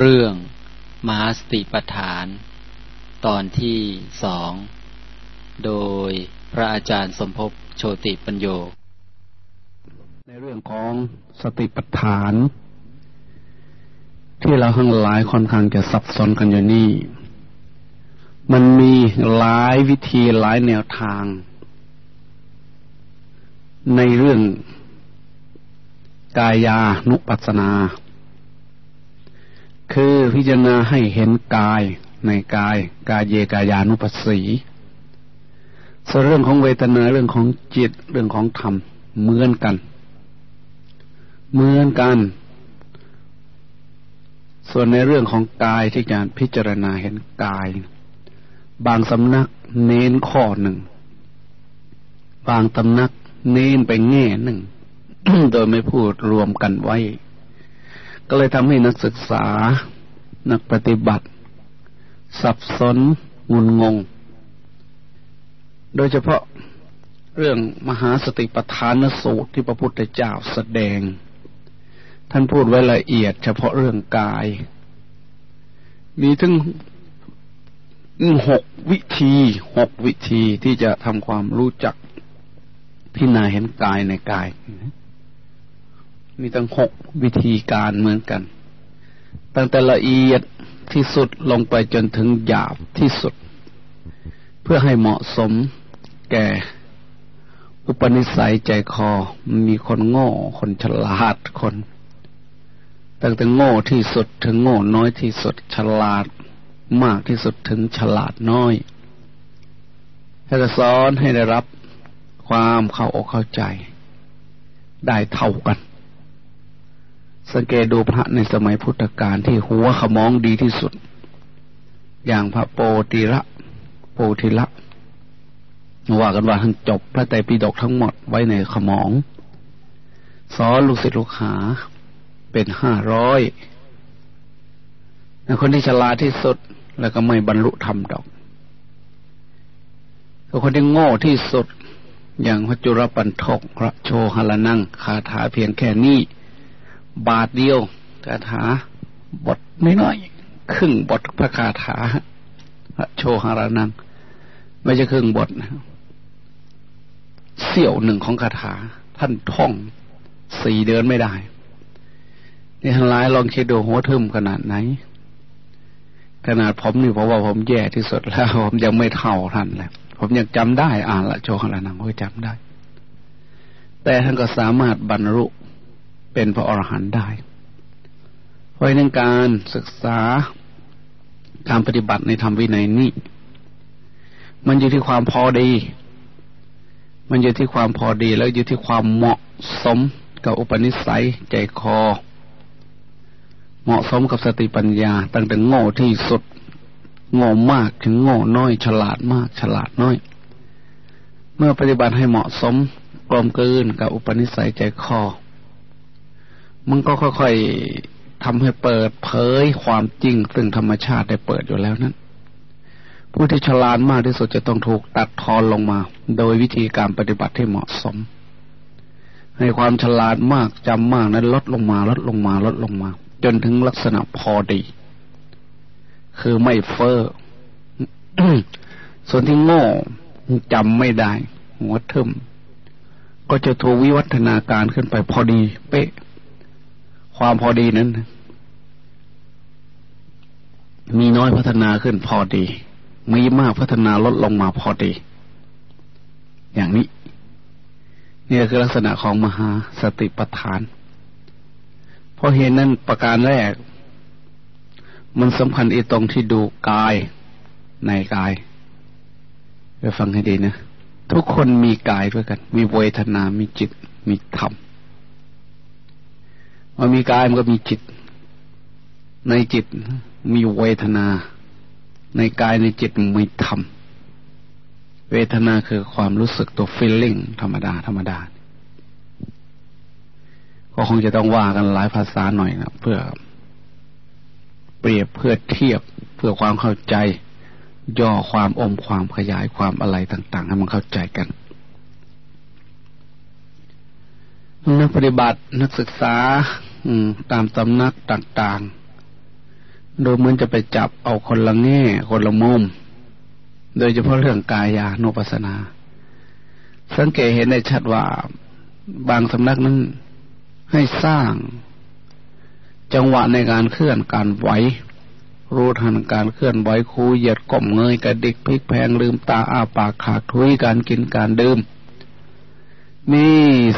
เรื่อง มหาสติปัฏฐาน ตอนที่สอง โดยพระอาจารย์สมภพโชติปัญโย ในเรื่องของสติปัฏฐาน ที่เราทั้งหลายค่อนข้างจะสับสนกันอยู่นี่ มันมีหลายวิธีหลายแนวทาง ในเรื่องกายานุปัสสนา คือพิจารณาให้เห็นกายในกาย กายเยกายานุปัสสีส่วนเรื่องของเวทนาเรื่องของจิตเรื่องของธรรมเหมือนกัน เหมือนกัน ส่วนในเรื่องของกายที่การพิจารณาเห็นกาย บางสำนักเน้นข้อหนึ่ง บางตำนักเน้นไปแง่หนึ่ง โดยไม่พูดรวมกันไว้ ก็เลยทำให้นักศึกษา นักปฏิบัติ สับสนงุนงง โดยเฉพาะเรื่องมหาสติปัฏฐานสูตรที่พระพุทธเจ้าแสดง ท่านพูดไว้ละเอียดเฉพาะเรื่องกาย มีถึงหกวิธีหกวิธีที่จะทำความรู้จักพิจารณาเห็นกายในกาย มีตั้งหกวิธีการเหมือนกัน ตั้งแต่ละเอียดที่สุดลงไปจนถึงหยาบที่สุด เพื่อให้เหมาะสมแก่ อุปนิสัยใจคอมีคนโง่ คนฉลาดคน ตั้งแต่โง่ที่สุดถึงโง่น้อยที่สุด ฉลาดมากที่สุดถึงฉลาดน้อยถ้าจะสอนให้ได้รับความเข้าอกเข้าใจ ได้เท่ากัน สังเกตดูพระในสมัยพุทธกาลที่หัวขมองดีที่สุด อย่างพระโปติระโปติละว่ากันว่าท่านจบพระไตรปิฎกทั้งหมดไว้ในขมอง สอนลูกศิษย์ลูกหาเป็นห้าร้อยคนที่ฉลาดที่สุดแล้วก็ไม่บรรลุธรรมดอกคนที่โง่ที่สุดอย่างพระจุรปันทกพระโชหลนังคาถาเพียงแค่นี้ บาทเดียวคาถาบทไม่น้อยครึ่งบทพระคาถาพระโชหารานัง ไม่ใช่ครึ่งบทนะเสี่ยวหนึ่งของคาถา ท่านท่องสี่เดือนไม่ได้นี่ทั้งหลายลองคิดดูหัวทึมขนาดไหน ขนาดผมนี่เพราะว่าผมแย่ที่สุดแล้ว ผมยังไม่เท่าท่านเลยผมยังจำได้อ่านละโชหารานังผมจำได้ แต่ท่านก็สามารถบรรลุ เป็นพระอรหันต์ได้ เพราะนั้นการศึกษาการปฏิบัติในธรรมวินัยนี้ มันอยู่ที่ความพอดี มันอยู่ที่ความพอดี แล้วอยู่ที่ความเหมาะสมกับอุปนิสัยใจคอ เหมาะสมกับสติปัญญา ตั้งแต่โง่ที่สุด โง่มากถึงโง่น้อย ฉลาดมาก ฉลาดน้อย เมื่อปฏิบัติให้เหมาะสมกลมกลืนกับอุปนิสัยใจคอ มันก็ค่อยๆทำให้เปิดเผยความจริง ซึ่งธรรมชาติได้เปิดอยู่แล้วนั้น ผู้ที่ฉลาดมากที่สุดจะต้องถูกตัดทอนลงมา โดยวิธีการปฏิบัติที่เหมาะสม ให้ความฉลาดมากจำมากนั้นลดลงมาลดลงมาลดลงมา จนถึงลักษณะพอดี คือไม่เฟอ้อส่วนที่โง่จำไม่ได้ หัวเทึมก็จะถูกวิวัฒนาการขึ้นไปพอดี เป๊ะ ความพอดีนั้น มีน้อยพัฒนาขึ้นพอดี มีมากพัฒนาลดลงมาพอดี อย่างนี้ นี่คือลักษณะของมหาสติปัฏฐาน เพราะเห็นนั้นประการแรก มันสำคัญอีตรงที่ดูกายในกายไปฟังให้ดีนะ ทุกคนมีกายด้วยกัน มีเวทนา มีจิต มีธรรม มันมีกายมันก็มีจิต ในจิตมีเวทนา ในกายในจิตมีธรรมเวทนาคือความรู้สึกตัวฟีลลิ่งธรรมดา ธรรมดา ก็คงจะต้องว่ากันหลายภาษาหน่อยนะเพื่อ เปรียบเพื่อเทียบเพื่อความเข้าใจ ย่อความอมความขยายความอะไรต่าง ๆ ให้มันเข้าใจกัน นักปฏิบัตินักศึกษาตามตำนักต่างดูเหมือนจะไปจับเอาคนละแง่ คนละมุม โดยเฉพาะเรื่องกายานุปัสสนา สังเกตเห็นได้ชัดว่าบางสำนักนั้นให้สร้าง จังหวะในการเคลื่อนการไหวรู้ทันการเคลื่อนไหวคูเหยียดก้มเงยกระดิกพลิกแพงลืมตาอ้าปากขากทุยการกินการดื่ม มี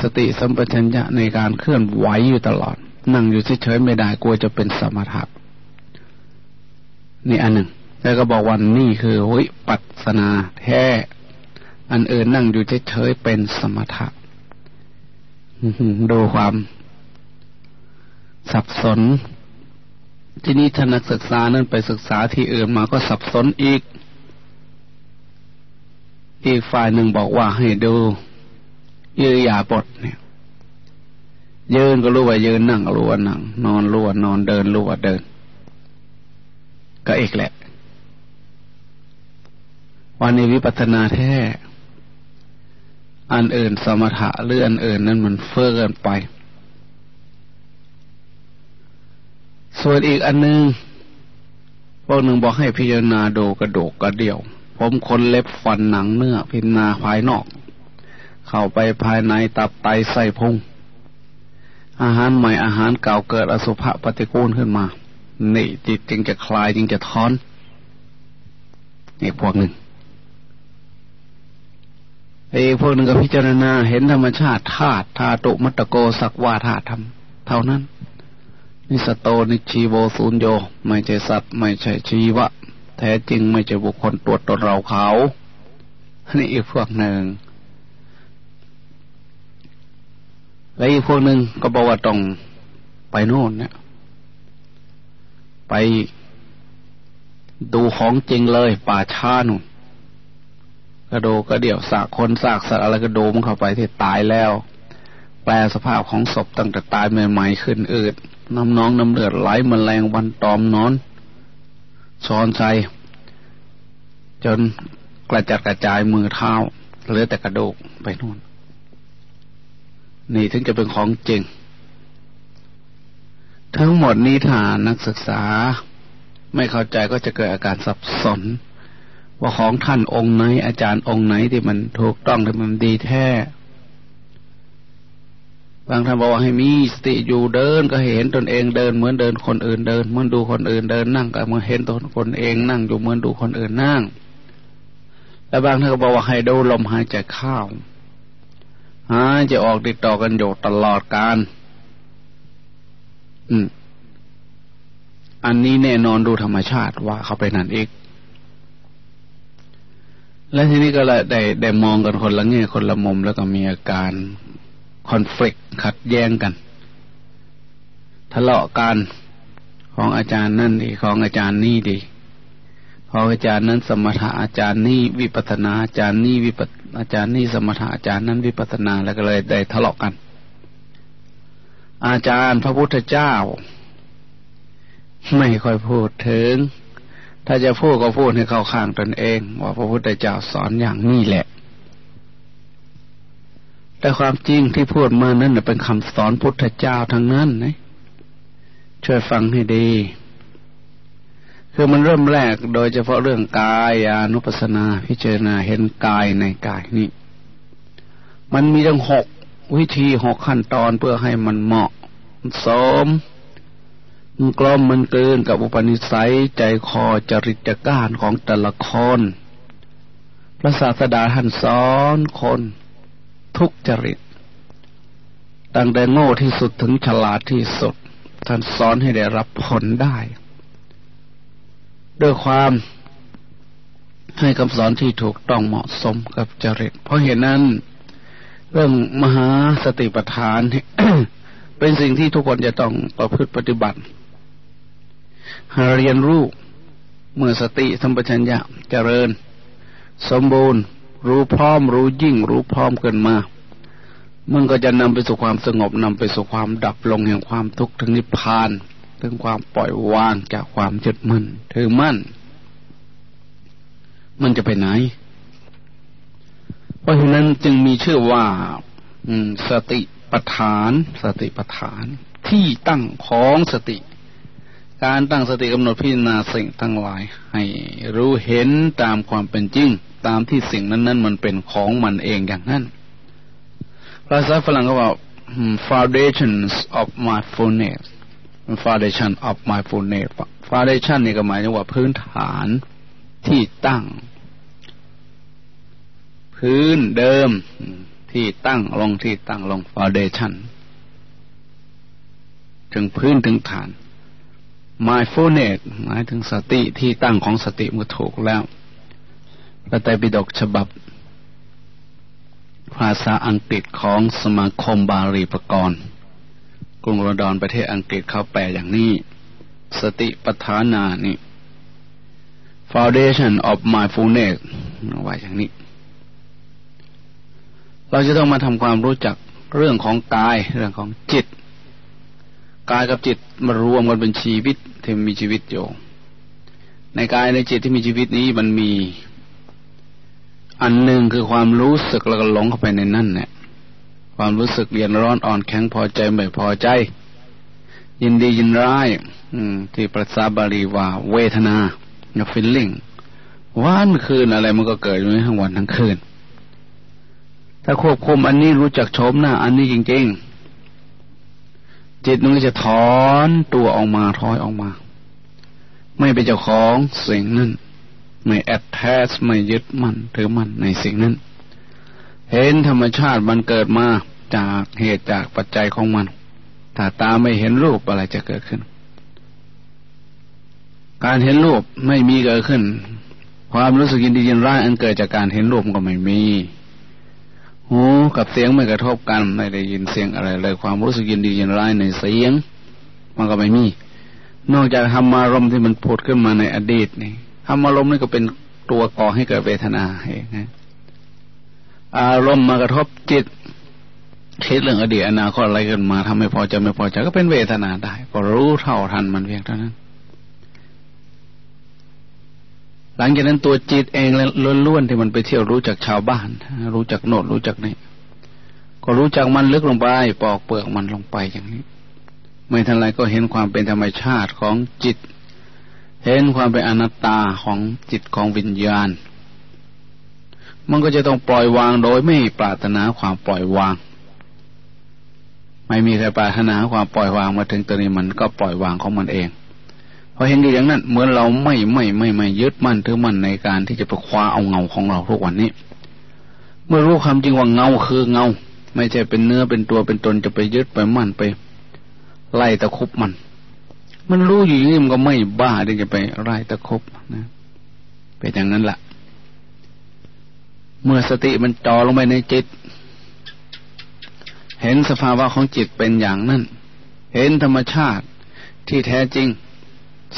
สติสัมปชัญญะในการเคลื่อนไหวอยู่ตลอด นั่งอยู่เฉยๆไม่ได้กลัวจะเป็นสมถะนี่อันหนึ่ง แล้วก็บอกวันนี่คือวิปัสนาแท้ อันอื่นนั่งอยู่เฉยๆเป็นสมถะดูความ สับสน ที่นี้ท่านนักศึกษานั้นไปศึกษาที่อื่นมาก็สับสนอีก อีกฝ่ายหนึ่งบอกว่าให้ดู ยือยาปดเนี่ยยืนก็รู้ว่ายืนนั่งก็รู้ว่านั่ง นอนรู้ว่านอนเดินรู้ว่าเดิน ก็อีกแหละ วันนี้วิปัสนาแท้ อันอื่นสมถะหรืออันอื่นนั้นมันเฟื่อเกินไป ส่วนอีกอันนึงพวกหนึ่งบอกให้พิจารณาดูกระดูกกระเดี่ยว ผมคนเล็บฟันหนังเนื้อพิจารณาภายนอก เข้าไปภายในตับไตไส้พุง อาหารใหม่อาหารเก่าเกิดอสุภะปฏิกูลขึ้นมา นี่จิตจึงจะคลายจึงจะทอนนี่พวกหนึ่งไอ้พวกหนึ่งก็พิจารณาเห็นธรรมชาติธาตุธาตุมัตตโกสักว่าธาตุธรรม เท่านั้น นิสสัตโตนิชชีโวสุญโญ ไม่ใช่สัตว์ ไม่ใช่ชีวะ แท้จริงไม่ใช่บุคคลตัวตนเราเขานี่อีกพวกหนึ่ง แล้วอีกพวกหนึ่งก็บอกว่าต้องไปโน่นเนี่ยไปดูของจริงเลย ป่าช้านุ่นกระโดกระเดี่ยวซากคนซากสัตว์อะไรก็โดมเข้าไปที่ตายแล้ว แปลสภาพของศพตั้งแต่ตายใหม่ๆขึ้นอืดน้ำน้องน้ำเลือดไหลมแมลงวันตอมนอนช้อนใจ จนกระจัดกระจายมือเท้าเหลือแต่กระดูกไปนู่น นี่ถึงจะเป็นของจริง ทั้งหมดนี้ถ้านักศึกษา ไม่เข้าใจก็จะเกิดอาการสับสน ว่าของท่านองค์ไหน อาจารย์องค์ไหนที่มันถูกต้องที่มันดีแท้บางท่านบอกว่าให้มีสติอยู่เดินก็เห็นตนเองเดิน เหมือนเดินคนอื่นเดิน เหมือนดูคนอื่นเดินนั่งก็เหมือนเห็นตนคนเองนั่งอยู่เหมือนดูคนอื่นนั่ง แล้วบางท่านก็บอกว่าให้ดูลมหายใจเข้า หาจะออกติดต่อกันอยู่ตลอดการอืม อันนี้แน่นอนดูธรรมชาติว่าเขาไปนั่นเองและทีนี้ก็เลยได้ได้มองกันคนละแง่คนละมุมแล้วก็มีอาการคอนฟ lict ขัดแย้งกัน ทะเลาะกันของอาจารย์นั่นดีของอาจารย์นี่ดี ออาจารย์นั้นสมถะอาจารย์นี่วิปัสนาอาจารย์นี่วิปัอาจารย์นี่สมถะอาจารย์นั้นวิปัสนาแล้วก็เลยได้ทะเลาะกัน อาจารย์พระพุทธเจ้า ไม่ค่อยพูดถึง ถ้าจะพูดก็พูดให้เข้าข้างตนเอง ว่าพระพุทธเจ้าสอนอย่างนี้แหละ แต่ความจริงที่พูดมานั้นเป็นคำสอนพุทธเจ้าทั้งนั้นนะช่วยฟังให้ดี คือมันเริ่มแรกโดยเฉพาะเรื่องกายานุปัสนา พิจารณาเห็นกายในกายนี่มันมีทั้งหกวิธีหกขั้นตอนเพื่อให้มันเหมาะสมมันกลมมันเกินกับอุปนิสัยใจคอจริตการของแต่ละคนพระศาสดาท่านสอนคน ทุกจริต ตั้งแต่โง่ที่สุดถึงฉลาดที่สุด ท่านสอนให้ได้รับผลได้ ด้วยความให้คำสอนที่ถูกต้องเหมาะสมกับจริต เพราะเหตุนั้น เรื่องมหาสติปัฏฐานเป็นสิ่งที่ทุกคนจะต้องประพฤติปฏิบัติหาเรียนรู้เมื่อสติสัมปชัญญะเจริญ สมบูรณ์ รู้พร้อม รู้ยิ่ง รู้พร้อมเกินมา มันก็จะนำไปสู่ความสงบนำไปสู่ความดับลงแห่งความทุกข์ถึงนิพพาน ถึงความปล่อยวางจากความยึดมั่นถือมั่น มันจะไปไหน เพราะฉะนั้นจึงมีชื่อว่าสติปัฏฐาน สติปัฏฐาน ที่ตั้งของสติ การตั้งสติกำหนดพิจารณาสิ่งทั้งหลาย ให้รู้เห็นตามความเป็นจริง ตามที่สิ่งนั้น ๆ มันเป็นของมันเองอย่างนั้นภาษาฝรั่งก็ว่า foundations of mindfulness foundation of mindfulness foundation นี่ก็หมายถึงว่าพื้นฐานที่ตั้ง พื้นเดิมที่ตั้งลงที่ตั้งลง foundation ถึงพื้นถึงฐาน mindfulness หมายถึงสติที่ตั้งของสติมือถูกแล้วพระไตรปิฎกฉบับ ภาษาอังกฤษของสมาคมบาลีประกรณ์ กรุงลอนดอนประเทศอังกฤษเขาแปลอย่างนี้ สติปัฏฐานานี่ foundation of mindfulness ว่าอย่างนี้ เราจะต้องมาทำความรู้จักเรื่องของกายเรื่องของจิต กายกับจิตมารวมกันเป็นชีวิตที่มีชีวิตอยู่ ในกายในจิตที่มีชีวิตนี้มันมี อันหนึ่งคือความรู้สึกแล้วก็หลงเข้าไปในนั่นเนี่ย ความรู้สึกเย็นร้อนอ่อนแข็งพอใจไม่พอใจ ยินดียินร้ายที่ภาษาบาลีว่า เวทนาเน feeling วันคืนอะไรมันก็เกิดอยู่ทั้งวันทั้งคืน ถ้าควบคุมอันนี้รู้จักชมหน้าอันนี้จริง ๆ จิตมันก็จะถอนตัวออกมาถอยออกมา ไม่เป็นเจ้าของสิ่งนั้น ไม่ attach ไม่ยึดมั่นถือมั่นในสิ่งนั้น เห็นธรรมชาติมันเกิดมาจากเหตุจากปัจจัยของมัน ถ้าตาไม่เห็นรูปอะไรจะเกิดขึ้น การเห็นรูปไม่มีเกิดขึ้น ความรู้สึกยินดียินร้ายอันเกิดจากการเห็นรูปก็ไม่มี หูกับเสียงไม่กระทบกันไม่ได้ยินเสียงอะไรเลย ความรู้สึกยินดียินร้ายในเสียง มันก็ไม่มี นอกจากธรรมารมที่มันผุดขึ้นมาในอดีตนี่ธรรมารมนี่ก็เป็นตัวก่อให้เกิดเวทนาเองนะ อารมณ์มากระทบจิตคิดเรื่องอดีตอนาคตอะไรขึ้นมาทำให้พอใจไม่พอใจก็เป็นเวทนาได้ก็รู้เท่าทันมันเพียงเท่านั้น หลังจากนั้นตัวจิตเองล้วนๆที่มันไปเที่ยวรู้จักชาวบ้าน รู้จักโนดรู้จักนี่ก็รู้จักมันลึกลงไป ปอกเปลือกมันลงไปอย่างนี้ ไม่ทันไรก็เห็นความเป็นธรรมชาติของจิต เห็นความเป็นอนัตตาของจิตของวิญญาณ มันก็จะต้องปล่อยวางโดยไม่ปรารถนาความปล่อยวาง ไม่มีใครปรารถนาความปล่อยวางมาถึงตัวนี้มันก็ปล่อยวางของมันเองพอเห็นอยู่อย่างนั้นเหมือนเราไม่ไม่ไม่ไม่ยึดมั่นถือมั่นในการที่จะไปคว้าเอาเงาของเราทุกวันนี้ เมื่อรู้ความจริงว่าเงาคือเงา ไม่ใช่เป็นเนื้อเป็นตัวเป็นตนจะไปยึดไปมั่นไป ไล่ตะคุบมัน มันรู้อยู่อย่างนี้มันก็ไม่บ้าที่จะไปไล่ตะคุบนะเป็นอย่างนั้นละ่ะ เมื่อสติมันจ่อลงไปในจิต เห็นสภาวะของจิตเป็นอย่างนั้น เห็นธรรมชาติที่แท้จริง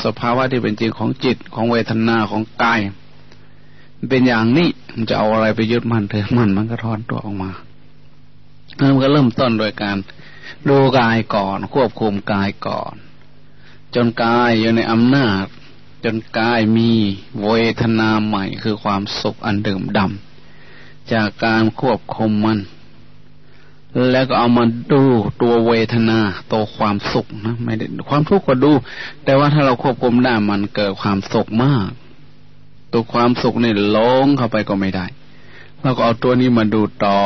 สภาวะที่เป็นจริงของจิตของเวทนาของกาย เป็นอย่างนี้มันจะเอาอะไรไปยึดมั่นเถอะมันมันก็ทอนตัวออกมาเริ่มก็เริ่มต้นโดยการดูกายก่อน ควบคุมกายก่อน จนกายอยู่ในอำนาจ จนกายมีเวทนาใหม่คือความสุขอันเดิมดำ จากการควบคุมมัน แล้วก็เอามาดูตัวเวทนาตัวความสุขนะไม่ได้ความทุกข์ก็ดู แต่ว่าถ้าเราควบคุมได้มันเกิดความสุขมาก ตัวความสุขเนี่ยลงเข้าไปก็ไม่ได้เราก็เอาตัวนี้มาดูต่อ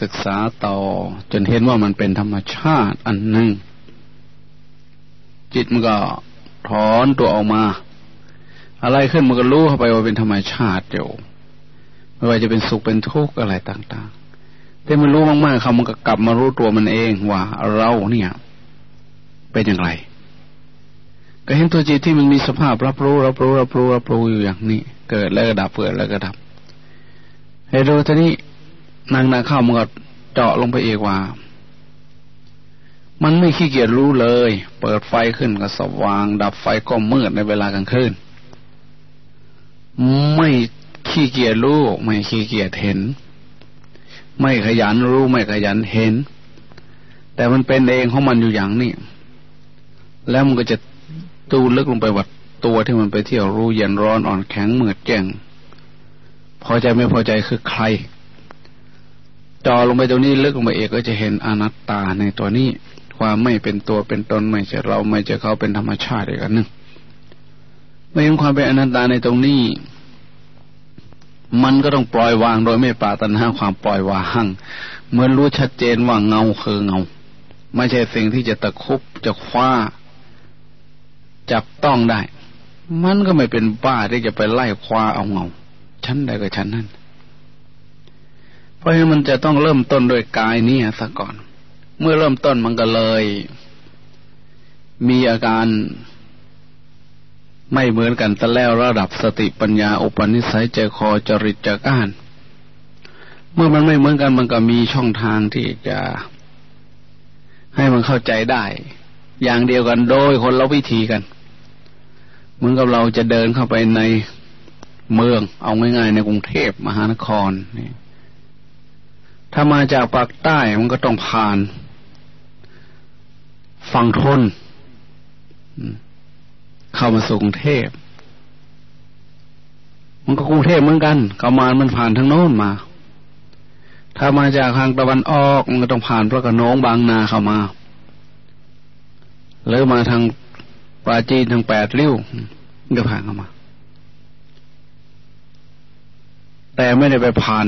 ศึกษาต่อ จนเห็นว่ามันเป็นธรรมชาติอันหนึ่งจิตมันก็ถอนตัวออกมา อะไรขึ้นมันก็รู้เข้าไปว่าเป็นธรรมชาติอยู่ ไม่ว่าจะเป็นสุขเป็นทุกข์อะไรต่างๆแต่มันรู้มากๆเขามันก็กลับมารู้ตัวมันเองว่าเราเนี่ย เป็นอย่างไร ก็เห็นตัวจิตที่มันมีสภาพรับรู้รับรู้รับรู้รับรู้อยู่อย่างนี้ เกิดแล้วก็ดับเกิดแล้วก็ดับให้ดูทีนี้นางนาเข้ามันก็เจาะลงไปเองว่า มันไม่ขี้เกียจรู้เลย เปิดไฟขึ้นก็สว่าง ดับไฟก็มืดในเวลากลางคืนไม่ ขี้เกียจรู้ไม่ขี้เกียจเห็น ไม่ขยันรู้ไม่ขยันเห็น แต่มันเป็นเองของมันอยู่อย่างนี้แล้วมันก็จะตูลึกลงไปวัดตัวที่มันไปเที่ยวรู้เย็นร้อนอ่อนแข็งเหมือดแจ้งพอใจไม่พอใจคือใคร จอลงไปตรงนี้ลึกลงไปเอกก็จะเห็นอนัตตาในตัวนี้ ความไม่เป็นตัวเป็นตนไม่ใช่เราไม่ใช่เขาเป็นธรรมชาติอีกอันหนึ่งไม่เห็นความเป็นอนัตตาในตรงนี้ มันก็ต้องปล่อยวางโดยไม่ปราตันหาความปล่อยวางเมื่อรู้ชัดเจนว่าเงาคือเงา ไม่ใช่สิ่งที่จะตะคุบจะคว้า จับต้องได้ มันก็ไม่เป็นบ้าที่จะไปไล่คว้าเอาเงาชั้นใดก็ชั้นนั้น เพราะฉะนั้นมันจะต้องเริ่มต้นโดยกายนี่ซะก่อน เมื่อเริ่มต้นมันก็เลย มีอาการ ไม่เหมือนกันแต่แล้วระดับสติปัญญาอุปนิสัยใจคอจริตจาการเมื่อมันไม่เหมือนกันมันก็มีช่องทางที่จะ ให้มันเข้าใจได้ อย่างเดียวกันโดยคนละวิธีกัน เหมือนกับเราจะเดินเข้าไปในเมือง เอาง่ายๆในกรุงเทพมหานครนี่ถ้ามาจากปากใต้มันก็ต้องผ่านฝั่งทน เข้ามาสู่กรุงเทพ มันก็กรุงเทพเหมือนกันเข้ามามันผ่านทางโน้นมา ถ้ามาจากทางตะวันออกมันก็ต้องผ่านพระกระนงบางนาเข้ามา หรือมาทางปราจีนทางแปดริ้วก็ผ่านเข้ามา แต่ไม่ได้ไปผ่าน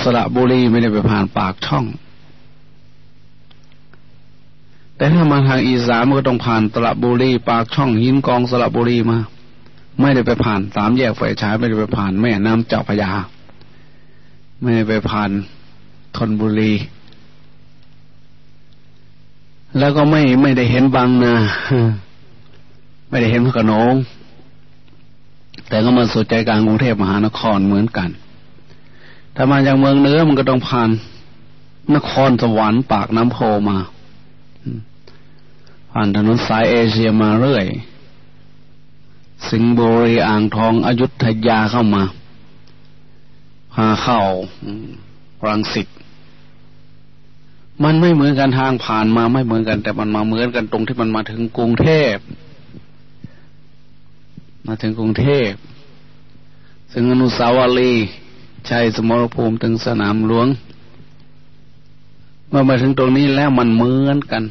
สระบุรีไม่ได้ไปผ่านปากช่อง แต่ถ้ามาทางอีสานมันก็ต้องผ่านสระบุรีปากช่องหินกองสระบุรีมา ไม่ได้ไปผ่านสามแยกไฟฉายไม่ได้ไปผ่านแม่น้ำเจ้าพยา ไม่ได้ไปผ่านธนบุรี แล้วก็ไม่ไม่ได้เห็นบางนาไม่ได้เห็นพระกนงแต่ก็มาสู่ใจกลางกรุงเทพมหานครเหมือนกัน ถ้ามาจากเมืองเนื้อมันก็ต้องผ่านนครสวรรค์ปากน้ำโพมา ผ่านถนนสายเอเชียมาเรื่อย สิงห์บุรีอ่างทองอยุธยาเข้ามา พาเข้ารังสิตมันไม่เหมือนกันทางผ่านมาไม่เหมือนกัน แต่มันมาเหมือนกันตรงที่มันมาถึงกรุงเทพ มาถึงกรุงเทพซึ่งอนุสาวรีย์ชัยสมรภูมิถึงสนามหลวง เมื่อมาถึงตรงนี้แล้วมันเหมือนกัน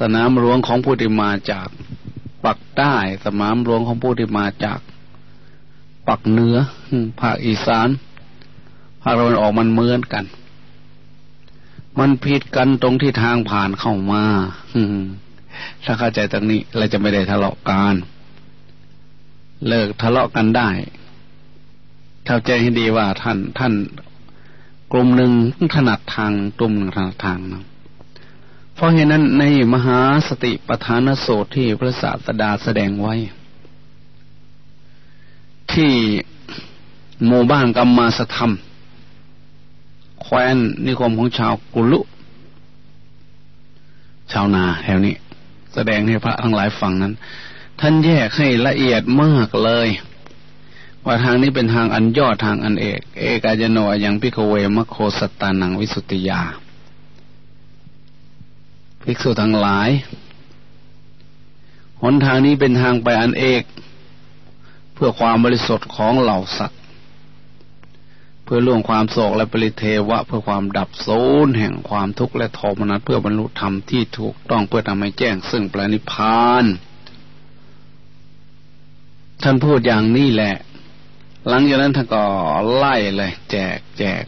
สนามหลวงของผู้ที่มาจากปักใต้ สนามหลวงของผู้ที่มาจากปักเหนือภาคอีสานภาคตะวันออกมันเหมือนกัน มันผิดกันตรงที่ทางผ่านเข้ามาถ้าเข้าใจตรงนี้เราจะไม่ได้ทะเลาะกัน เลิกทะเลาะกันได้ เข้าใจให้ดีว่าท่านท่านกลุ่มหนึ่งถนัดทางกลุ่มหนึ่งถนัดทางนะ ราะเหตุนั้นในมหาสติปทานโสตที่พระศาสดาแสดงไว้ ที่หมู่บ้านกัมมาสธรรม แคว้นนิคมของชาวกุลุ ชาวนาแถวนี้ แสดงให้พระทั้งหลายฟังนั้น ท่านแยกให้ละเอียดมากเลย ว่าทางนี้เป็นทางอันยอดทางอันเอก เอกายโน อยัง ภิกขเว มัคโค สัตตานังวิสุทธิยา ภิกษุทั้งหลาย หนทางนี้เป็นทางไปอันเอก เพื่อความบริสุทธิ์ของเหล่าสัตว์ เพื่อล่วงความโศกและปริเทวะ เพื่อความดับสูญแห่งความทุกข์และโทมนัสเพื่อบรรลุธรรมที่ถูกต้องเพื่อทำให้แจ้งซึ่งปรินิพานท่านพูดอย่างนี้แหละ หลังจากนั้นท่านก็ไล่เลย แจกแจก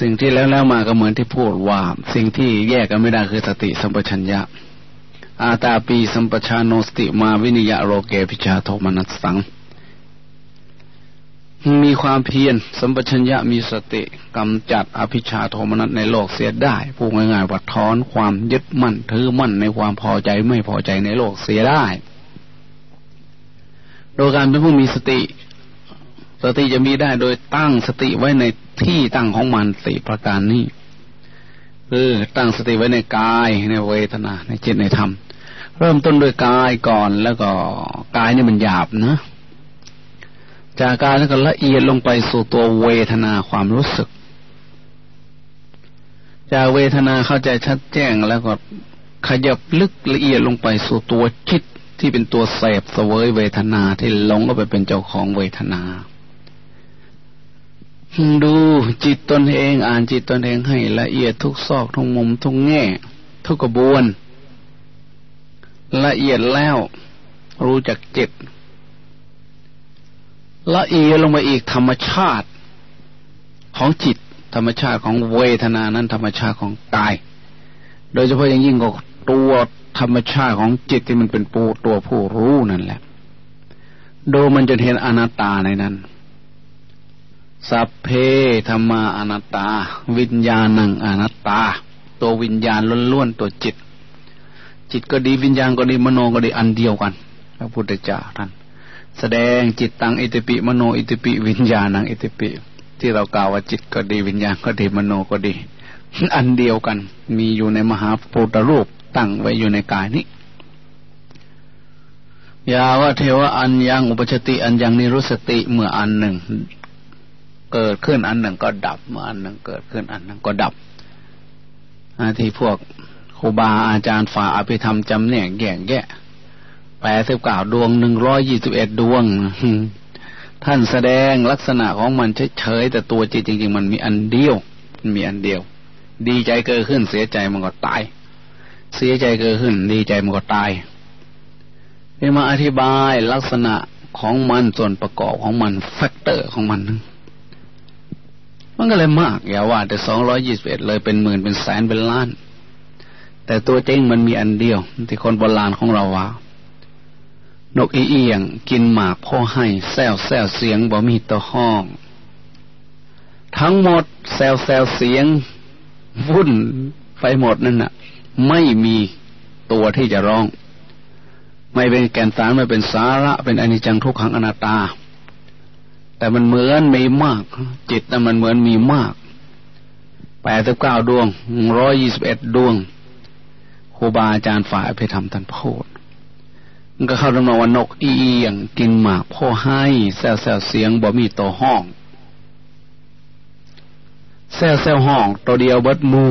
สิ่งที่แล้วแล้วมาก็เหมือนที่พูดว่า สิ่งที่แยกกันไม่ได้คือสติสัมปชัญญะ อาตาปีสัมปชานโนสติมาวินิยะโรเกพิชาโทมนัสสัง มีความเพียรสัมปชัญญะมีสติกำจัดอภิชาโทมนัสในโลกเสียได้พูดง่ายๆว่าถอนความยึดมั่นถือมั่นในความพอใจไม่พอใจในโลกเสียได้ โดยการเป็นผู้มีสติ สติจะมีได้โดยตั้งสติไว้ใน ที่ตั้งของมันสี่ประการนี้คือตั้งสติไว้ในกายในเวทนาในจิตในธรรม เริ่มต้นด้วยกายก่อนแล้วก็กายนี่มันหยาบนะ จากกายแล้วก็ละเอียดลงไปสู่ตัวเวทนาความรู้สึก จากเวทนาเข้าใจชัดแจ้งแล้วก็ขยับลึกละเอียดลงไปสู่ตัวจิตที่เป็นตัวเสพเสวยเวทนาที่หลงก็ไปเป็นเจ้าของเวทนา ดูจิตตนเองอ่านจิตตนเองให้ละเอียดทุกซอกทุกมุมทุกแง่ ทุกกระบวน ละเอียดแล้ว รู้จักจิตละเอียดลงไปอีกธรรมชาติของจิต ธรรมชาติของเวทนานั้นธรรมชาติของกาย โดยเฉพาะอย่างยิ่งก็ตัวธรรมชาติของจิตที่มันเป็นปูตัวผู้รู้นั่นแหละ ดูมันจะเห็นอนัตตาในนั้น สัพเพธรรมาอนัตตา วิญญาณังอนัตตา ตัววิญญาณล้วนๆตัวจิต จิตก็ดีวิญญาณก็ดีมโนก็ดีอันเดียวกันพระพุทธเจ้าท่านแสดงจิตตังอิติปิมโนอิติปิ วิญญาณังอิติปิ ที่เรากล่าวว่าจิตก็ดีวิญญาณก็ดีมโนก็ดี อันเดียวกัน มีอยู่ในมหาพุทธรูปตั้งไว้อยู่ในกายนี้ยาว่าเทวะอันยังอุปชติอันยังนิรุสติเมื่ออันหนึ่ง เกิดขึ้นอันหนึ่งก็ดับเมื่ออันหนึ่งเกิดขึ้นอันหนึ่งก็ดับที่พวกครูบาอาจารย์ฝ่าอภิธรรมจำแนกแยกแยะแปดสิบเก้าดวงหนึ่งร้อยยี่สิบเอ็ดดวง ท่านแสดงลักษณะของมันเฉยๆแต่ตัวจริงๆมันมีอันเดียวมันมีอันเดียว ดีใจเกิดขึ้นเสียใจมันก็ตาย เสียใจเกิดขึ้น ดีใจมันก็ตายที่มาอธิบายลักษณะของมันส่วนประกอบของมัน factor ของมันนึง มันก็เลยมากอย่าว่า แต่สองร้อยยี่สิบเอ็ดเลยเป็นหมื่นเป็นแสนเป็นล้าน แต่ตัวจริงมันมีอันเดียว ที่คนโบราณของเราว่า นกอีเอียง กินหมากพ่อให้แซวแซวเสียงบ่มีตัวห้อง ทั้งหมดแซวแซวเสียง วุ่นไปหมดนั่นน่ะ ไม่มีตัวที่จะร้อง ไม่เป็นแก่นสารไม่เป็นสาระเป็นอนิจจังทุกขังอนัตตา แต่มันเหมือนมีมาก จิตแต่มันเหมือนมีมากแปดสิบเก้าดวงร้อยยี่สิบเอ็ดดวงครูบาอาจารย์ฝ่ายไปทำท่านพูดมันก็เข้าดำนองว่านกอีเอียงกินหมากพ่อให้แซวแซวเสียงบ่มีตัวห้องแซวแซวห้องตัวเดียวเบิดมู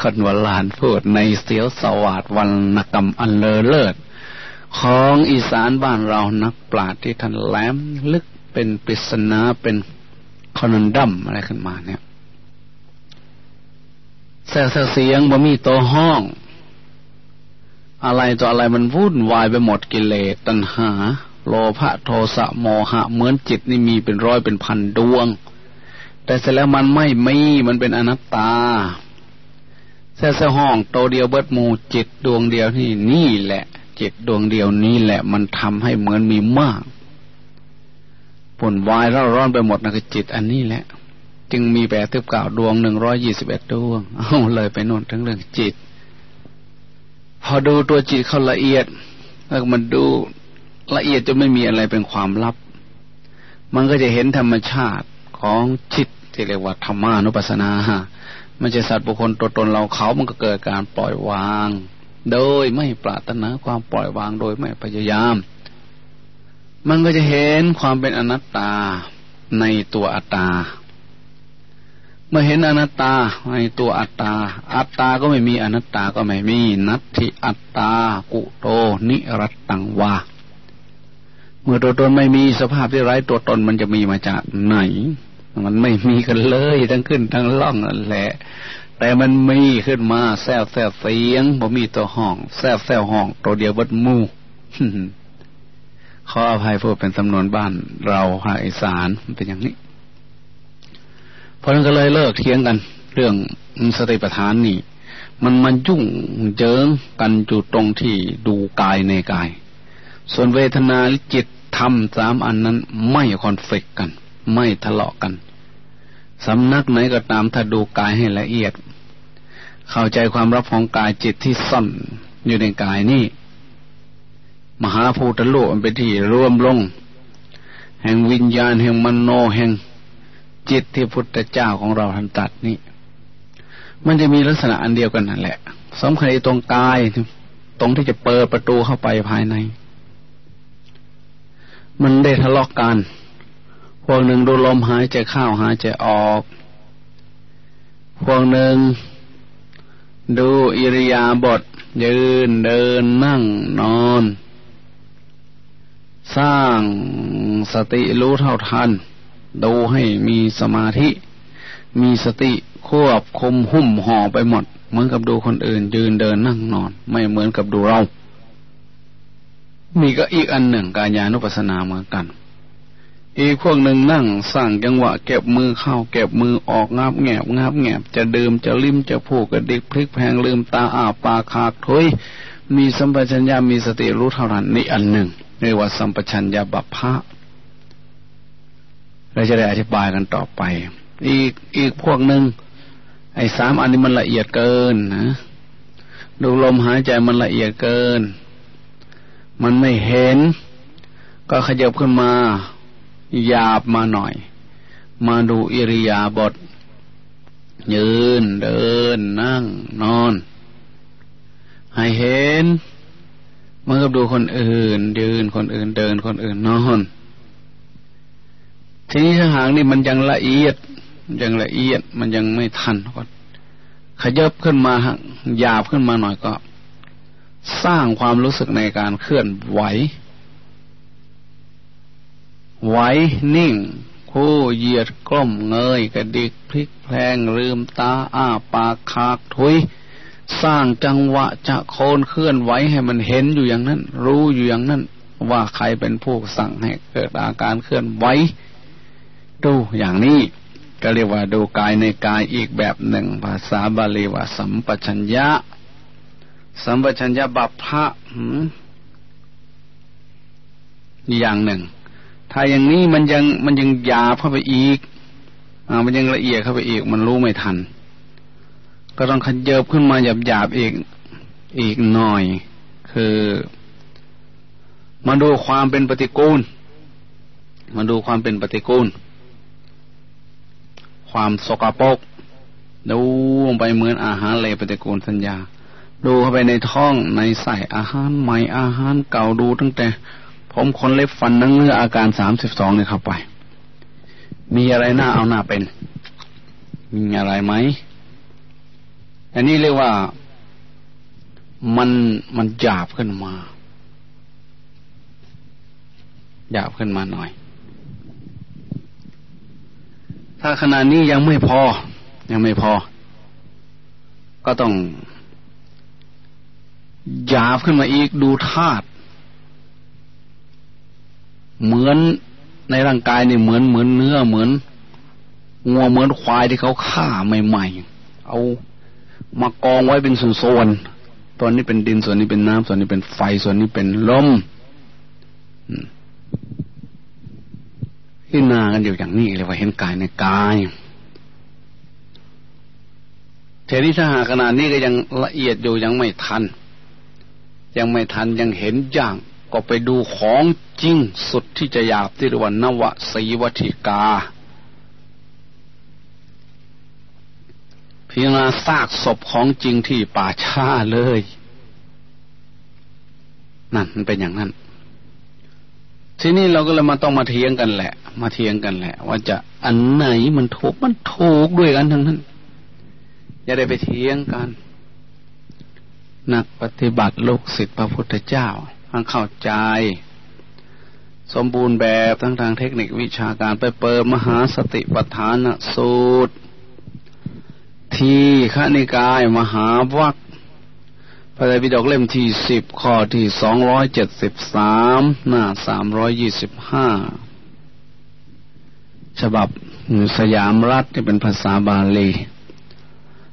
คนวลานพูดในเสียวสวัสดวันนกรรมอันเลอเลิศ ของอีสานบ้านเรานักปราชญ์ที่ท่านแหลมลึกเป็นปริศนาเป็นคอนันดัมอะไรขึ้นมาเนี่ยแส่เสียงบ่มีตัวห้อง อะไรตัวอะไรมันวุ่นวายไปหมดกิเลสตัณหา โลภะโทสะโมหะ เหมือนจิตนี่มีเป็นร้อยเป็นพันดวง แต่เสร็จแล้วมันไม่มีมันเป็นอนัตตาแซ่ห้องโตเดียวเบิดมูจิตดวงเดียวนี่นี่แหละ จิตดวงเดียวนี้แหละมันทำให้เหมือนมีมากผลวายร้ร้อนไปหมดนะคือจิตอันนี้แหละ จึงมีแปดทิบเก่าดวงหนึ่งร้อยยี่สิบเอ็ดดวงเอาเลยไปน่นทั้งเรื่องจิต พอดูตัวจิตเขาละเอียด แล้วมันดูละเอียดจะไม่มีอะไรเป็นความลับ มันก็จะเห็นธรรมชาติของจิตที่เรียกว่าธรรมานุปัสสนาไม่ใช่สัตว์บุคคลตัวตนเราเขามันก็เกิดการปล่อยวาง โดยไม่ปรารถนาความปล่อยวางโดยไม่พยายาม มันก็จะเห็นความเป็นอนัตตาในตัวอัตตา เมื่อเห็นอนัตตาในตัวอัตตา อัตตาก็ไม่มีอนัตตาก็ไม่มี นัตถิอัตตา กุโต นิรัตตังวาเมื่อตัวตนไม่มีสภาพที่ไร้ตัวตนมันจะมีมาจากไหน มันไม่มีกันเลยทั้งขึ้นทั้งล่องนั่นแหละ แต่มันมีขึ้นมาแซวแซวเสียงบ่มีตัวห้องแซวแซวห้อง ตัวเดียวบดมูขออภัยพูดเป็นสำนวนบ้านเราภาคอีสานเป็นอย่างนี้เพราะนั้นก็เลยเลิกเทียงกัน เรื่องสติปัฏฐานนี่ มันมันยุ่งเจิงกันอยู่ตรงที่ดูกายในกาย ส่วนเวทนาจิตธรรมสามอันนั้นไม่คอนฟ lict กัน ไม่ทะเลาะกันสำนักไหนก็ตามถ้าดูกายให้ละเอียด เข้าใจความรับของกายจิตที่ซ่อนอยู่ในกายนี่ มหาภูตโลกมันเป็นที่รวมลง แห่งวิญญาณแห่งมโนแห่งจิตที่พุทธเจ้าของเราทันตัดนี่มันจะมีลักษณะอันเดียวกันนั่นแหละสำคัญตรงกาย ตรงที่จะเปิดประตูเข้าไปภายใน มันได้ทะเลาะกกันพวกหนึ่งดูลมหายใจเข้าหายใจออก พวกหนึ่ง ดูอิริยาบถยืนเดินนั่งนอน สร้างสติรู้เท่าทัน ดูให้มีสมาธิ มีสติควบคุมหุ้มห่อไปหมด เหมือนกับดูคนอื่น ยืนเดินนั่งนอน ไม่เหมือนกับดูเรามีก็อีกอันหนึ่งกายานุปัสสนาเหมือนกัน อีกพวกหนึ่งนั่งสร้างจังหวะเก็บมือเข้าเก็บมือออกงับแงบงับแงบจะดื่มจะลิ้มจะพูกกระดิกพลิกแพงลืมตาอาปากคากถุยมีสัมปชัญญะมีสติรู้เท่านั้นนี่อันหนึ่งเรียกว่าสัมปชัญญะบัพพะเราจะได้อธิบายกันต่อไป อีกอีกพวกหนึ่งไอ้สามอันนี้มันละเอียดเกินนะดูลมหายใจมันละเอียดเกิน มันไม่เห็น ก็ขยับขึ้นมา หยาบมาหน่อย มาดูอิริยาบถยืนเดินนั่งนอน ให้เห็นเมื่อกับดูคนอื่น ยืนคนอื่นเดินคนอื่นนอน ทีนี้ถ้าหางนี่มันยังละเอียดยังละเอียดมันยังไม่ทันก็ขยับขึ้นมาหยาบขึ้นมาหน่อยก็ สร้างความรู้สึกในการเคลื่อนไหว ไหวนิ่ง คู่เหยียดกล้มเงยกระดิกพลิกแพลงลืมตาอ้าปากคากทุย สร้างจังหวะจะโคนเคลื่อนไหวให้มันเห็นอยู่อย่างนั้น รู้อยู่อย่างนั้น ว่าใครเป็นผู้สั่งให้เกิดอาการเคลื่อนไหวดูอย่างนี้ก็เรียกว่าดูกายในกายอีกแบบหนึ่ง ภาษาบาลีว่าสัมปชัญญะ สัมปชัญญะบัพพะอย่างหนึ่ง ถ้าอย่างนี้มันยังมันยังหยาบเข้าไปอีกอ่ามันยังละเอียดเข้าไปอีก มันรู้ไม่ทัน ก็ต้องขยับขึ้นมาหยาบหยาบอีกอีกหน่อย คือมาดูความเป็นปฏิกูล มาดูความเป็นปฏิกูล ความสกปรกดูลงไปเหมือนอาหารเลปฏิกูลสัญญา ดูเข้าไปในท้องในใส่อาหารใหม่อาหารเก่าดูตั้งแต่ ผมขนเล็บฟันนั่งเนื้ออาการสามสิบสองเนี่ยเข้าไป มีอะไรน่าเอาหน้าเป็น มีอะไรไหม อันนี้เรียกว่ามันมันหยาบขึ้นมาหยาบขึ้นมาหน่อย ถ้าขนาดนี้ยังไม่พอ ยังไม่พอ ก็ต้องหยาบขึ้นมาอีกดูธาตุ เหมือนในร่างกายเนี่ยเหมือนเหมือนเนื้อเหมือนงัวเหมือนควายที่เขาฆ่าใหม่ๆ เอามากองไว้เป็นส่วนๆตอนนี้เป็นดินส่วนนี้เป็นน้ำส่วนนี้เป็นไฟส่วนนี้เป็นลมพิจารณากันอยู่อย่างนี้เลยว่าเห็นกายในกายเทนิสหาขนาดนี้ก็ยังละเอียดอยู่ยังไม่ทัน ยังไม่ทันยังเห็นอย่างก็ไปดูของ จริงสุดที่จะหยาบที่เรียกว่านวสีวัติกา พิจารณาซากศพของจริงที่ป่าช้าเลย นั่นมันเป็นอย่างนั้น ทีนี้เราก็เลยมาต้องมาเทียงกันแหละ มาเทียงกันแหละ ว่าจะอันไหนมันถูกมันถูกด้วยกันทั้งนั้น อย่าได้ไปเทียงกัน นักปฏิบัติลูกศิษย์พระพุทธเจ้าทั้งเข้าใจ สมบูรณ์แบบทั้งทางเทคนิควิชาการไปเปิดมหาสติปัฏฐานสูตร ที่ขณิกายมหาวัคระไตรปิฎกเล่มที่สิบข้อที่สองร้อยเจ็ดสิบสามหน้าสามร้อยยี่สิบห้าฉบับสยามรัฐที่เป็นภาษาบาลี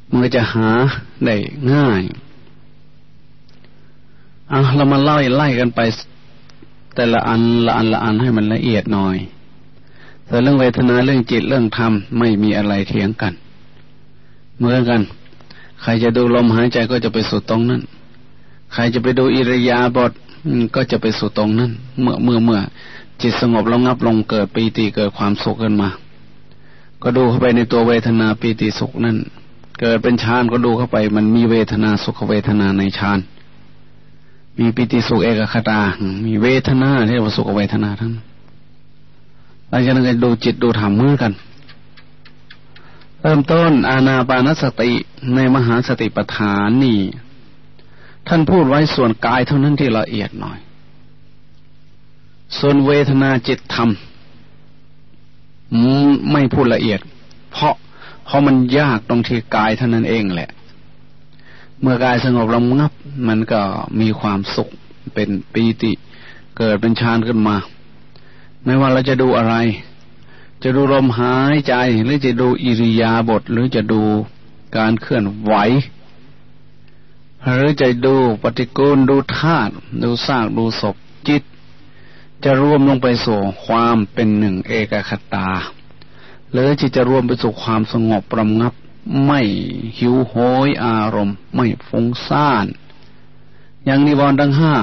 มันก็จะหาได้ง่ายอะเรามาไล่ไล่กันไป แต่ละอันละอันละอันให้มันละเอียดหน่อยแต่เรื่องเวทนาเรื่องจิตเรื่องธรรมไม่มีอะไรเถียงกัน เหมือนกัน ใครจะดูลมหายใจก็จะไปสู่ตรงนั้น ใครจะไปดูอิริยาบถก็จะไปสู่ตรงนั้น เมื่อเมื่อเมื่อ จิตสงบแล้วงับลงเกิดปีติเกิดความสุขขึ้นมา ก็ดูเข้าไปในตัวเวทนาปีติสุขนั่น เกิดเป็นฌานก็ดูเข้าไป มันมีเวทนาสุขเวทนาในฌาน มีปิติสุขเอกคตา มีเวทนาที่เรียกว่าสุขเวทนาทั้งหลังจากนั้นก็ดูจิตดูธรรมมือกัน เริ่มต้นอาณาปานสติในมหาสติปัฏฐานนี่ ท่านพูดไว้ส่วนกายเท่านั้นที่ละเอียดหน่อย ส่วนเวทนาจิตธรรมไม่พูดละเอียด เพราะเพราะมันยากตรงที่กายเท่านั้นเองแหละ เมื่อกายสงบระงับ มันก็มีความสุขเป็นปีติเกิดเป็นฌานขึ้นมา ไม่ว่าเราจะดูอะไร จะดูลมหายใจ หรือจะดูอิริยาบถหรือจะดูการเคลื่อนไหว หรือจะดูปฏิกูลดูธาตุดูซากดูศพจิต จะรวมลงไปสู่ความเป็นหนึ่งเอกคตา หรือจิตจะรวมไปสู่ความสงบประงับ ไม่หิวโหยอารมณ์ ไม่ฟุ้งซ่าน อย่างนิวรณ์ทั้งห้า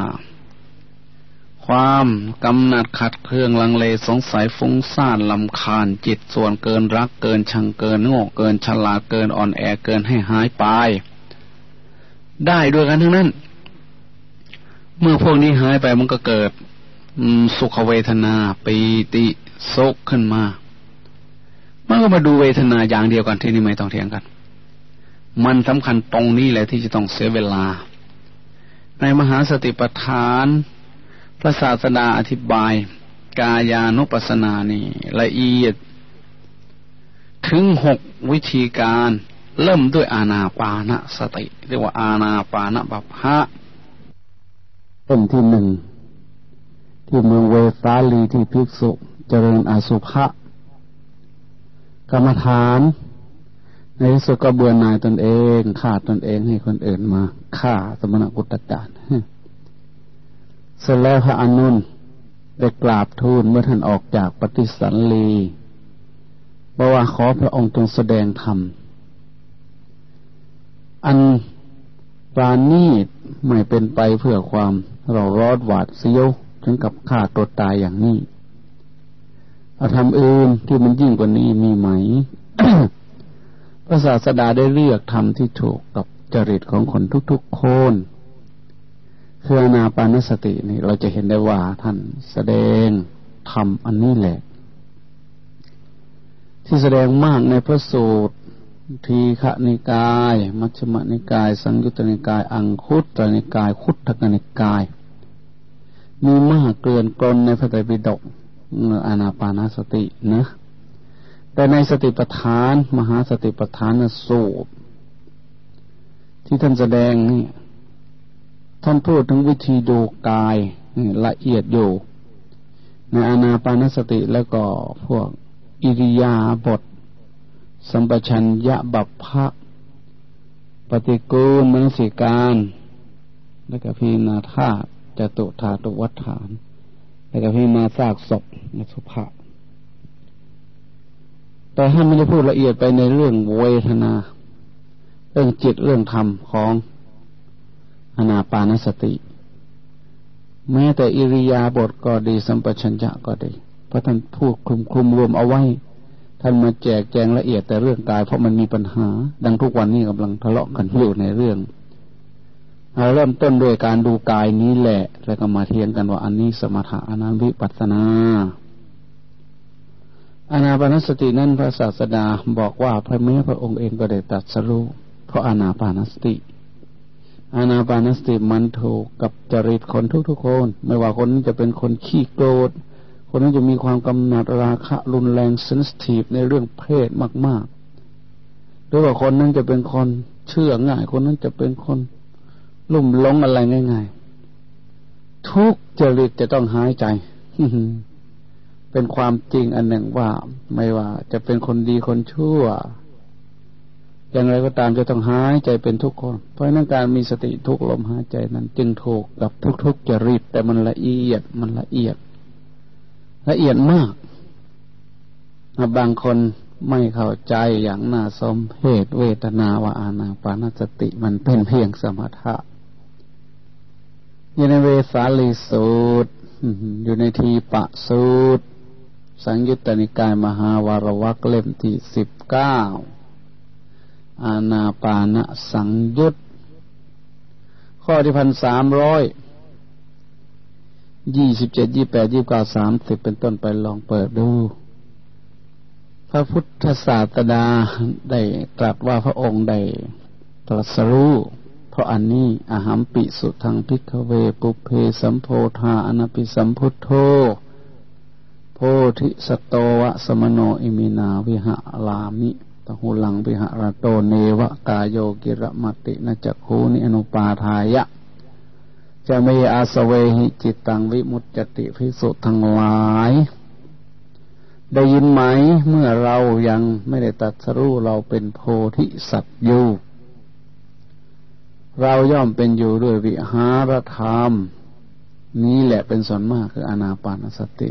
ความกำหนัดขัดเครื่องลังเลสงสัยฟุ้งซ่านลำคาญจิตส่วนเกินรักเกินชังเกินโง่เกินฉลาดเกินอ่อนแอเกินให้หายไป ได้ด้วยกันทั้งนั้น เมื่อพวกนี้หายไปมันก็เกิดสุขเวทนาปีติโศกขึ้นมา มันก็มาดูเวทนาอย่างเดียวกันที่นี่ไม่ต้องเถียงกัน มันสำคัญตรงนี้แหละที่จะต้องเสียเวลา ในมหาสติปัฏฐานพระศาสดาอธิบาย กายานุปัสสนานี่ละเอียด ถึงหกวิธีการเริ่มด้วยอาณาปานสติ เรียกว่าอาณาปานบัพพะเริ่มที่หนึ่งที่เมืองเวสาลีที่ภิกษุเจริญอาสุภะ กรรมฐาน ในที่สุดก็เบื่อหน่ายตนเองฆ่าตนเองให้คนอื่นมาฆ่าสมณกุตการเสร็จแล้วพระอนุนได้กราบทูลเมื่อท่านออกจากปฏิสันลีบอกว่าขอพระองค์จงแสดงธรรม อันปราณีตไม่เป็นไปเพื่อความเรารอดหวาดเสียวถึงกับฆ่าตัวตายอย่างนี้ อาธรรมอื่นที่มันยิ่งกว่านี้มีไหมพระศาสดาได้เลือกธรรมที่ถูกกับจริตของคนทุกๆคนคืออนาปานสตินี่เราจะเห็นได้ว่าท่านแสดงธรรมอันนี้แหละ ที่แสดงมากในพระสูตรทีฆนิกาย มัชฌิมนิกาย สังยุตตนิกาย อังคุตตนิกายคุตทกนิกาย มีมากเกินกลนในพระไตรปิฎก อานาปานาสตินะ แต่ในสติปัฏฐาน มหาสติปัฏฐานสูตรที่ท่านแสดงนี่ท่านพูดถึงวิธีดูกายละเอียดอยู่ ในอานาปานสติแล้วก็พวกอิริยาบถสัมปชัญญะบัพพะปฏิกูลมนสิการ แล้วก็พีนาธาจตุธาตุวัฏฐาน แล้วก็พีนาซากศพนสุภะแต่ท่านไม่ได้พูดละเอียดไปในเรื่องเวทนา เรื่องจิตเรื่องธรรมของอนาปานสติ แม้แต่อิริยาบถก็ดีสัมปชัญญะก็ดี เพราะท่านพูดคลุมคลุมรวมเอาไว้ ท่านมาแจกแจงละเอียดแต่เรื่องกายเพราะมันมีปัญหา ดังทุกวันนี้กำลังทะเลาะกันอยู่ในเรื่อง เราเริ่มต้นด้วยการดูกายนี้แหละ แล้วก็มาเทียงกันว่าอันนี้สมถะอันนั้นวิปัสนาอานาปานสตินั้นพระศาสดาบอกว่าพระเม้พระองค์เองก็ได้ตัดสรู้เพราะอานาปานสติอานาปานสติมันถูกกับจริตคนทุกๆคน ไม่ว่าคนนี้จะเป็นคนขี้โกรธคนนั้นจะมีความกำหนัดราคะรุนแรงเซนสทีฟในเรื่องเพศมากๆหรือว่าคนนั้นจะเป็นคนเชื่อง่าย คนนั้นจะเป็นคน ลุ่มหลงอะไรง่ายๆ ทุกจริตจะต้องหายใจเป็นความจริงอันหนึ่งว่า ไม่ว่า จะเป็นคนดีคนชั่ว อย่างไรก็ตามจะต้องหายใจเป็นทุกคน เพราะนั้นการมีสติทุกลมหายใจนั้น จึงถูกกับทุกๆจริต แต่มันละเอียดมันละเอียด ละเอียดมากบางคนไม่เข้าใจอย่างน่าสมเพศเวทนาว่าอานาปานสติมันเป็นเพียงสมถะ อยู่ในเวสาลีสูตร อยู่ในทีปะสูตร สังยุตตนิกายมหาวารวักเล่มที่สิบเก้าอาณาปานะสังยุตข้อที่พันสามร้อยยี่สิบเจ็ดยี่แปดยี่เก้าสามสิบเป็นต้นไปลองเปิดดู พระพุทธศาสดาได้ตรัสว่าพระองค์ได้ตรัสรู้ เพราะอันนี้อาหามปิสุทังพิกเวปุเพสัมโพธาอนาปิสัมพุทโธโพธิสตโตวะสมโนอิมินาวิหะลามิตหูหลังปิหะระโตเนวะกาโยกิระมตินจักูนิอนุปาทายะ จะมีอาสเวหิจิตตังวิมุตจติภิกษุทั้งหลาย ได้ยินไหมเมื่อเรายังไม่ได้ตรัสรู้เราเป็นโพธิสัตว์อยู่ เราย่อมเป็นอยู่ด้วยวิหารธรรม นี้แหละเป็นส่วนมากคืออนาปานสติ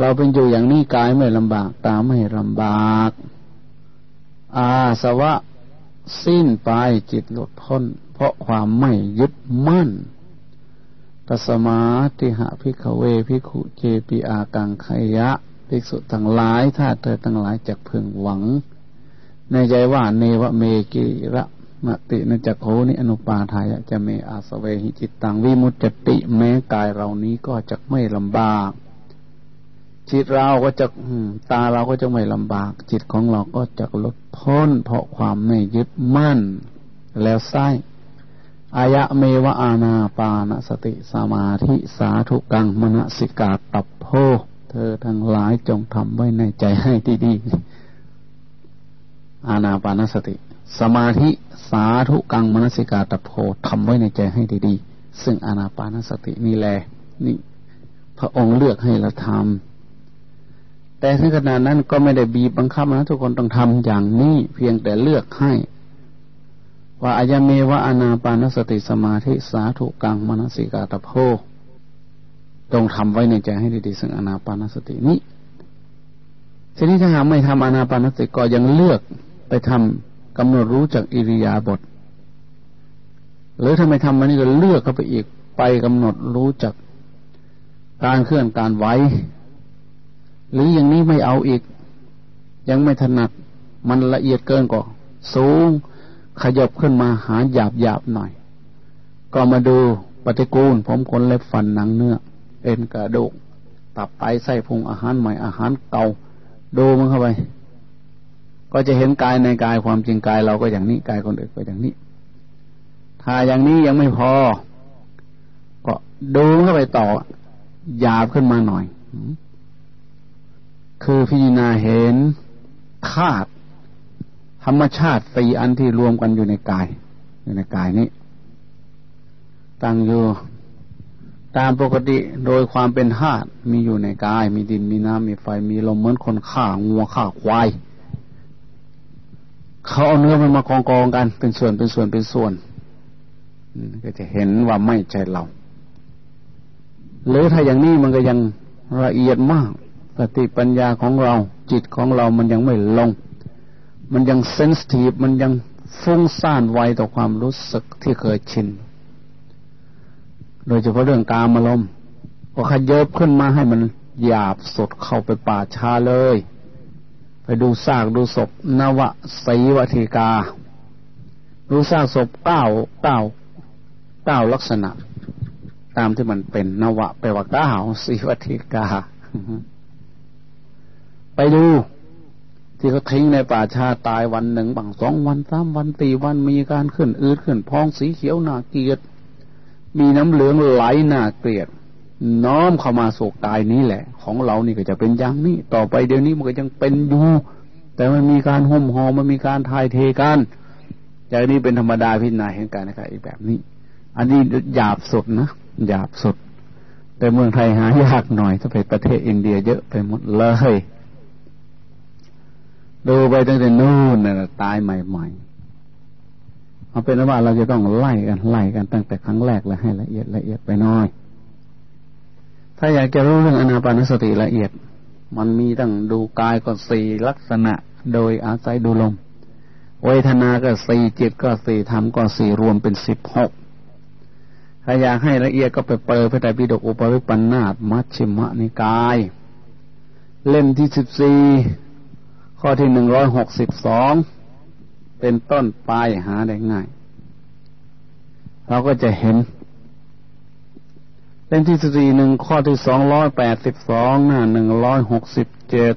เราเป็นอยู่อย่างนี้กายไม่ลำบากตาไม่ลำบาก อาสวะสิ้นไปจิตหลุดพ้น เพราะความไม่ยึดมั่นตัสมาติหะพิกเวพิขุเจปิอากังขยะภิกษุทั้งหลายถ้าเธอทั้งหลายจะพึงหวัง ในใจว่าเนวเมกิระ มตินจักโหนิอนุปาทายะจะเมอาสเวหิจิตตังวิมุตจติแม้กายเรานี้ก็จะไม่ลำบากจิตเราก็จะตาเราก็จะไม่ลำบาก จิตของเราก็จะลดพ้น เพราะความไม่ยึดมั่น แล้วไส้อายะเมวะอาณาปานสติสมาธิสาธุกังมณสิกาตับโพเธอทั้งหลายจงทำไว้ในใจให้ดีๆอาณาปานสติ สมาธิสาธุกังมณสิกาตโพทำไว้ในใจให้ดีๆ ซึ่งอาณาปานสตินี่แหละนี่พระองค์เลือกให้เราทำแต่ถึงขนาดนั้นก็ไม่ได้บีบบังคับนะทุกคนต้องทำอย่างนี้เพียงแต่เลือกให้ ว่าอายเมวะอนาปานสติสมาธิสาธุกังมนสิกาตโพต้องทำไว้ในใจให้ดีๆ ซึ่งอนาปานสตินี้ทีนี้ถ้าหากไม่ทำอนาปานสติก็ยังเลือกไปทำ กำหนดรู้จากอิริยาบถหรือถ้าไมทำมันนี่ก็เลือกเข้าไปอีกไปกำหนดรู้จักการเคลื่อนการไหวหรืออย่างนี้ไม่เอาอีก ยังไม่ถนัด มันละเอียดเกินก็สูง ขยับขึ้นมาหาหยาบหยาบหน่อย ก็มาดูปฏิกูล ผมขนเล็บฟันหนังเนื้อ เอ็นกระดูก ตับไตไส้พุงอาหารใหม่อาหารเก่า ดูมันเข้าไป ก็จะเห็นกายในกายความจริงกายเราก็อย่างนี้กายคนอื่นก็อย่างนี้ ถ้าอย่างนี้ยังไม่พอ ก็ดูเข้าไปต่อหยาบขึ้นมาหน่อย คือพิจารณาเห็นธาตุธรรมชาติสี่อันที่รวมกันอยู่ในกาย อยู่ในกายนี้ ตั้งอยู่ตามปกติโดยความเป็นธาตุมีอยู่ในกาย มีดินมีน้ำมีไฟมีลมเหมือนคนฆ่างัวฆ่าควาย เขาเอาเนื้อมันมากองกองกัน เป็นส่วนเป็นส่วนเป็นส่วนก็จะเห็นว่าไม่ใช่เรา หรือถ้าอย่างนี้มันก็ยังละเอียดมากสติปัญญาของเรา จิตของเรามันยังไม่ลง มันยังเซนสทีฟมันยังฟุ้งซ่านไวต่อความรู้สึกที่เคยชิน โดยเฉพาะเรื่องกามารมณ์ก็ขยับขึ้นมาให้มันหยาบสดเข้าไปป่าชาเลย ไปดูซากดูศพนวะสีวติกา ดูซากศพเก้าเก้าเก้าลักษณะ ตามที่มันเป็นนวะแปลว่าเก้าสีวติกา ไปดูที่เขาทิ้งในป่าชาตายวันหนึ่งบางสองวันสามวันสี่วันมีการขึ้นอืดขึ้นพองสีเขียวหนาเกียดมีน้ำเหลืองไหลหนาเกลียด น้อมเข้ามาสู่กายนี้แหละ ของเรานี่ก็จะเป็นอย่างนี้ ต่อไปเดี๋ยวนี้มันก็ยังเป็นอยู่แต่มันมีการห่มหอมันมีการทายเทกันจากนี้เป็นธรรมดาพิจารณาเห็นการนะครับอีกแบบนี้ อันนี้หยาบสุดนะหยาบสุด แต่เมืองไทยหายากหน่อยถ้าไปประเทศอินเดียเยอะไปหมดเลยดูไปตั้งแต่นู่นน่ะตายใหม่ๆเอาเป็นว่าเราจะต้องไล่กันไล่กันตั้งแต่ครั้งแรกแล้วให้ละเอียดละเอียดไปน้อย ถ้าอยากจะรู้เรื่องอนาปานสติละเอียด มันมีตั้งดูกายก็สี่ลักษณะ โดยอาศัยดูลม เวทนาก็สี่จิตก็สี่ธรรมก็สี่รวมเป็นสิบหกถ้าอยากให้ละเอียดก็ไปเปิดพระไตรปิฎกอุปริปันธาตมัชฌิมนิกาย เล่มที่สิบสี่ข้อที่หนึ่งร้อยหกสิบสองเป็นต้นปลายหาได้ง่าย เราก็จะเห็น เล่มที่สี่หนึ่งข้อที่สองร้อยแปดสิบสองหน้าหนึ่งร้อยหกสิบเจ็ด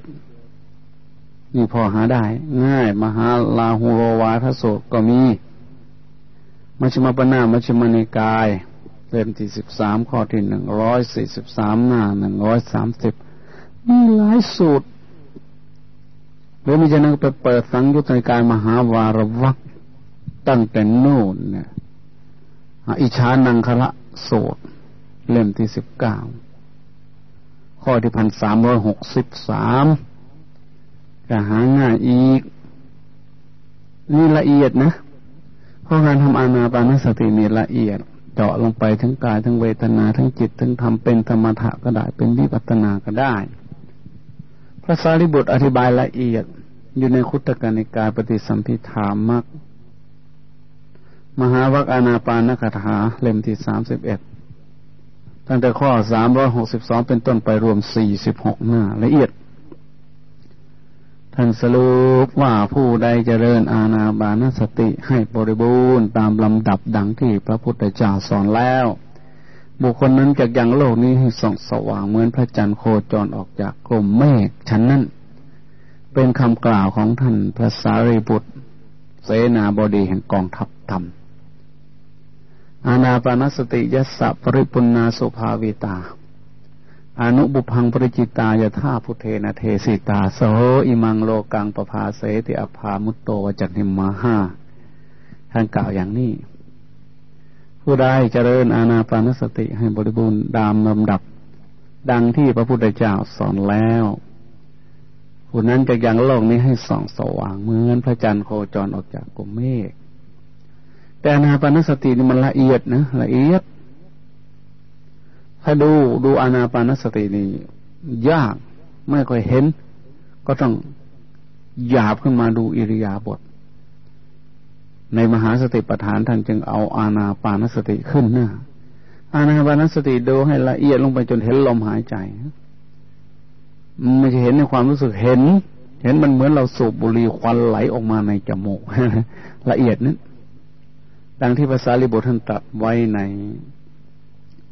นี่พอหาได้ ง่าย มหาลาหูโรวาทโสก็มีมัชฌิมปนามัชฌิมนิกาย เล่มที่สิบสามข้อที่หนึ่งร้อยสี่สิบสามหน้าหนึ่งร้อยสามสิบมีหลายสูตรรือมิฉะนั้นไปเปิดสังยุตในการมหาวารวักตั้งแต่โน่นเนี่ยอิชานังคละโสด เล่มที่สิบเก้าข้อที่พันสามร้อยหกสิบสามจะหาง่ายอีก นี่ละเอียดนะ เพราะการทำอานาปานสตินี่ละเอียด เจาะลงไปทั้งกายทั้งเวทนาทั้งจิตทั้งทำเป็นธรรมะก็ได้เป็นวิปัตนาก็ได้ พระสารีบุตรอธิบายละเอียด อยู่ในคุตกนิกายปฏิสัมพิธามักมหาวัคอานาปานคถาเล่มที่สามสิบเอ็ด ตั้งแต่ข้อสามร้อยหกสิบสองเป็นต้นไปรวมสี่สิบหกหน้าละเอียด ท่านสรุปว่าผู้ใดเจริญอาณาบานสติให้บริบูรณ์ตามลำดับดังที่พระพุทธเจ้าสอนแล้ว บุคคลนั้นจะยังโลกนี้ให้ส่องสว่างเหมือนพระจันทร์โคจรออกจากกลุ่มเมฆฉันนั้น เป็นคำกล่าวของท่านพระสารีบุตรเสนาบดีแห่งกองทัพธรรม อานาปานสติยัสสะปริปุนาสุภาวิตา อนุบุพังปริจิตายาธาพุเทนะเทสิตาโสอิมังโลกังปภาเสติอภามุตโตวจักนิมมาห้าท่านกล่าวอย่างนี้ ผู้ใดเจริญอาณาปานสติให้บริบูรณ์ดามลำดับ ดังที่พระพุทธเจ้าสอนแล้วผู้นั้นจะยังโลกนี้ให้ส่องสว่างเหมือนพระจันทร์โคจรออกจากกลุ่มเมฆ แต่อานาปานสตินี่มันละเอียดนะละเอียด ถ้าดูดูอานาปานสตินี่ยากไม่ค่อยเห็น ก็ต้องหยาบขึ้นมาดูอิริยาบถในมหาสติปัฏฐานท่านจึงเอาอานาปานสติขึ้นหน้าอานาปานสติดูให้ละเอียดลงไปจนเห็นลมหายใจไม่ใช่เห็นในความรู้สึกเห็น เห็นมันเหมือนเราสูบบุหรี่ควันไหลออกมาในจมูกละเอียดนั้น ดังที่ภาษาลิบุตรท่านตรัสไว้ใน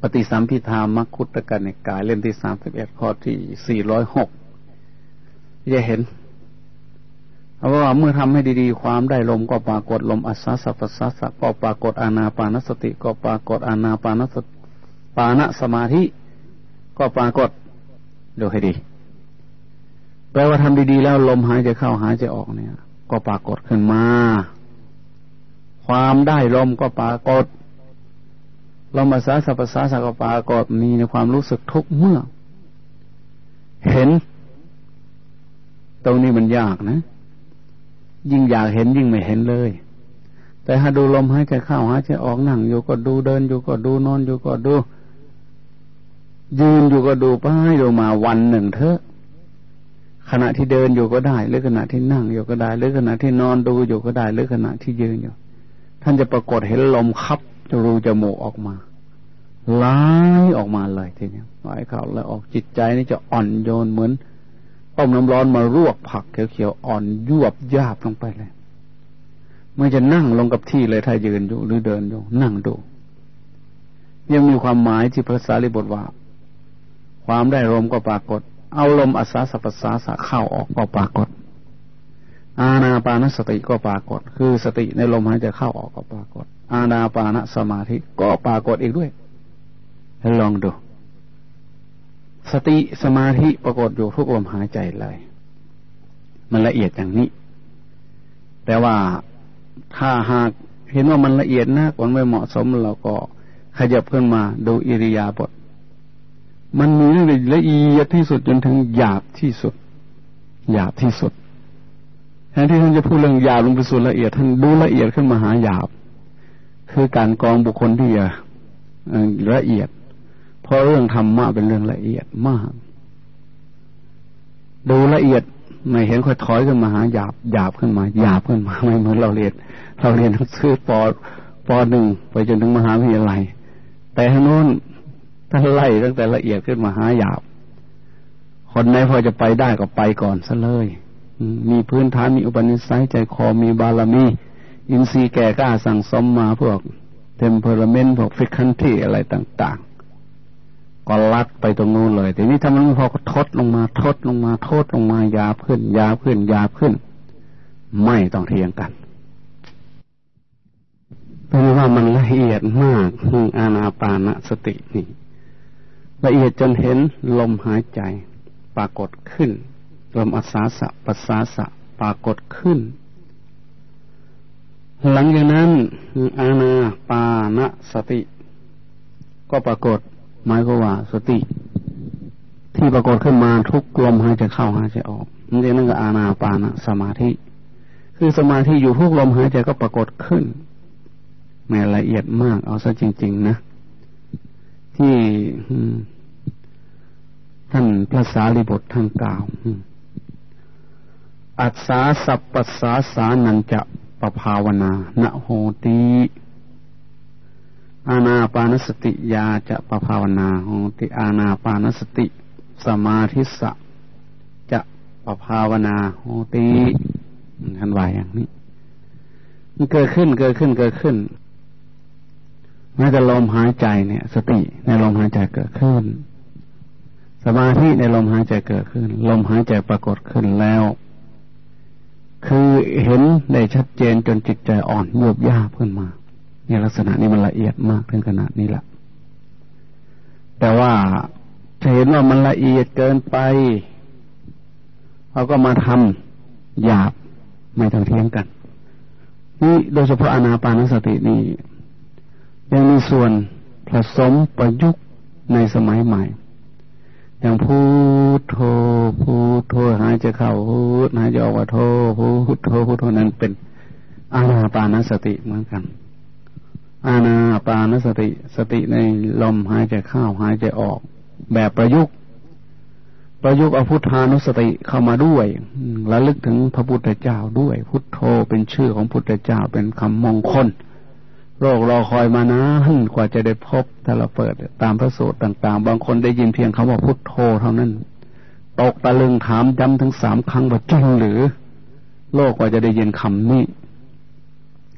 ปฏิสัมพิธามัคคุตกันในกายเล่มที่สามสิบเอ็ดข้อที่สี่ร้อยหกจะเห็นเพราะว่าเมื่อทำให้ดีๆ ความได้ลมก็ปรากฏลมอัศสัพสัสก็ปรากฏอานาปานสติ ก็ปรากฏอานาปานสตปานสมาธิ ก็ปรากฏดูให้ดี แปลว่าทำดีๆ แล้วลมหายใจเข้าหายใจออกเนี่ย ก็ปรากฏขึ้นมา ความได้ลมก็ปรากฏลมภาษาสัพสาสักปรากฏมีในความรู้สึกทุกเมื่อ เห็น ตรงนี้มันยากนะ ยิ่งอยากเห็นยิ่งไม่เห็นเลย แต่ถ้าดูลมหายใจเข้าหายใจออกนั่งอยู่ก็ดูเดิน อยู่ก็ดูนอนอยู่ก็ดู ยืนอยู่ก็ดูไปดูมาวันหนึ่งเถอะขณะที่เดินอยู่ก็ได้ หรือขณะที่นั่งอยู่ก็ได้ หรือขณะที่นอนดูอยู่ก็ได้ หรือขณะที่ยืนอยู่ ท่านจะปรากฏเห็นลมคับจะรูจมูกออกมาไหลออกมาเลยทีนี้ไหลเข้าแล้วออกจิตใจนี่จะอ่อนโยนเหมือนต้มน้ำร้อนมารวกผักเขียวๆอ่อนยวบยาบลงไปเลยไม่จะนั่งลงกับที่เลยถ้ายืนอยู่หรือเดินอยู่นั่งดู ยังมีความหมายที่พระสารีบทว่า ความได้ลมก็ปรากฏ เอาลมอาสาสัพสาสะเข้าออกก็ปรากฏ อาณาปานสติก็ปรากฏ คือสติในลมหายใจเข้าออกก็ปรากฏ อาณาปานสมาธิก็ปรากฏอีกด้วยให้ลองดู สติสมาธิปรากฏอยู่ทุกลมหายใจเลย มันละเอียดอย่างนี้ แต่ว่าถ้าหากเห็นว่ามันละเอียดนักมันไม่เหมาะสมเราก็ขยับขึ้นมาดูอิริยาบถมันมีละเอียดที่สุดจนถึงหยาบที่สุดหยาบที่สุด แทนที่ท่านจะพูดเรื่องหยาบลงไปสู่ละเอียด ท่านดูละเอียดขึ้นมาหาหยาบ คือการกองบุคคลที่ละเอียด เพราะเรื่องธรรมะเป็นเรื่องละเอียดมาก ดูละเอียดไม่เห็นค่อยถอยขึ้นมาหาหยาบหยาบขึ้นมาหยาบขึ้นมาไม่เหมือนเราเรียน เราเรียนหนังสือปอปอหนึ่งไปจนถึงมหาวิทยาลัย แต่ทางโน้นท่านไล่ตั้งแต่ละเอียดขึ้นมาหาหยาบ คนไหนพอจะไปได้ก็ไปก่อนซะเลย มีพื้นฐานมีอุปนิสัยใจคอมีบารมี อินทรีย์แก่กล้าสั่งสมมาพวก temperament พวก fecundity อะไรต่าง ๆ ก็ลัดไปตรงนู้นเลยแต่นี้ถ้ามันพอก็ทดลงมาทดลงมาทดลงมาหยาบขึ้น หยาบขึ้น หยาบขึ้น ไม่ต้องเทียงกันเป็นว่ามันละเอียดมากอาณาปานสตินี่ละเอียดจนเห็นลมหายใจปรากฏขึ้น ลมอัศาสะปัสสาสะปรากฏขึ้น หลังจากนั้นอาณาปานสติ ก็ปรากฏหมายก็ว่าสติ ที่ปรากฏขึ้นมาทุกลมหายใจเข้าหายใจออกนั่นเองก็อาณาปานสมาธิ คือสมาธิอยู่ทุกลมหายใจก็ปรากฏขึ้นแม่ละเอียดมากเอาซะจริง ๆ นะ ที่ท่านพระสารีบุตรท่านกล่าว อัศสาสัพปัสสาสานันจะปภาวนาณโหติอาณาปานสติยาจะปภาวนาโหติอาณาปานสติ สมาธิสะจะปภาวนาโหติท่านว่าอย่างนี้มันเกิดขึ้นเกิดขึ้นเกิดขึ้นแม้แต่ลมหายใจเนี่ย สติในลมหายใจเกิดขึ้น สมาธิในลมหายใจเกิดขึ้น ลมหายใจปรากฏขึ้นแล้ว คือเห็นได้ชัดเจนจนจิตใจอ่อนโยบยาขึ้นมาในลักษณะนี้มันละเอียดมากถึงขนาดนี้แหละแต่ว่าจะเห็นว่ามันละเอียดเกินไปเราก็มาทำหยาบไม่ต้องเทียงกัน นี่โดยเฉพาะอนาปานสตินี่ยังมีส่วนผสมประยุกต์ในสมัยใหม่ อย่างพูดโทพูดโทหายใจเข้าพูดหายใจออกว่าโทพูดโทพูดโทนั้นเป็นอาณาปานสติเหมือนกัน อาณาปานสติสติในลมหายใจเข้าหายใจออก แบบประยุกต์ ประยุกต์เอาพุทธานุสติเข้ามาด้วยระลึกถึงพระพุทธเจ้าด้วย พุทโธเป็นชื่อของพุทธเจ้าเป็นคำมงคล โลกรอคอยมานานกว่าจะได้พบถ้าเราเปิดตามพระสูตรต่าง ๆ บางคนได้ยินเพียงคำว่าพุทโธเท่านั้น ตกตะลึงถามย้ำถึงสามครั้งว่าจริงหรือ โลกกว่าจะได้ยินคำนี้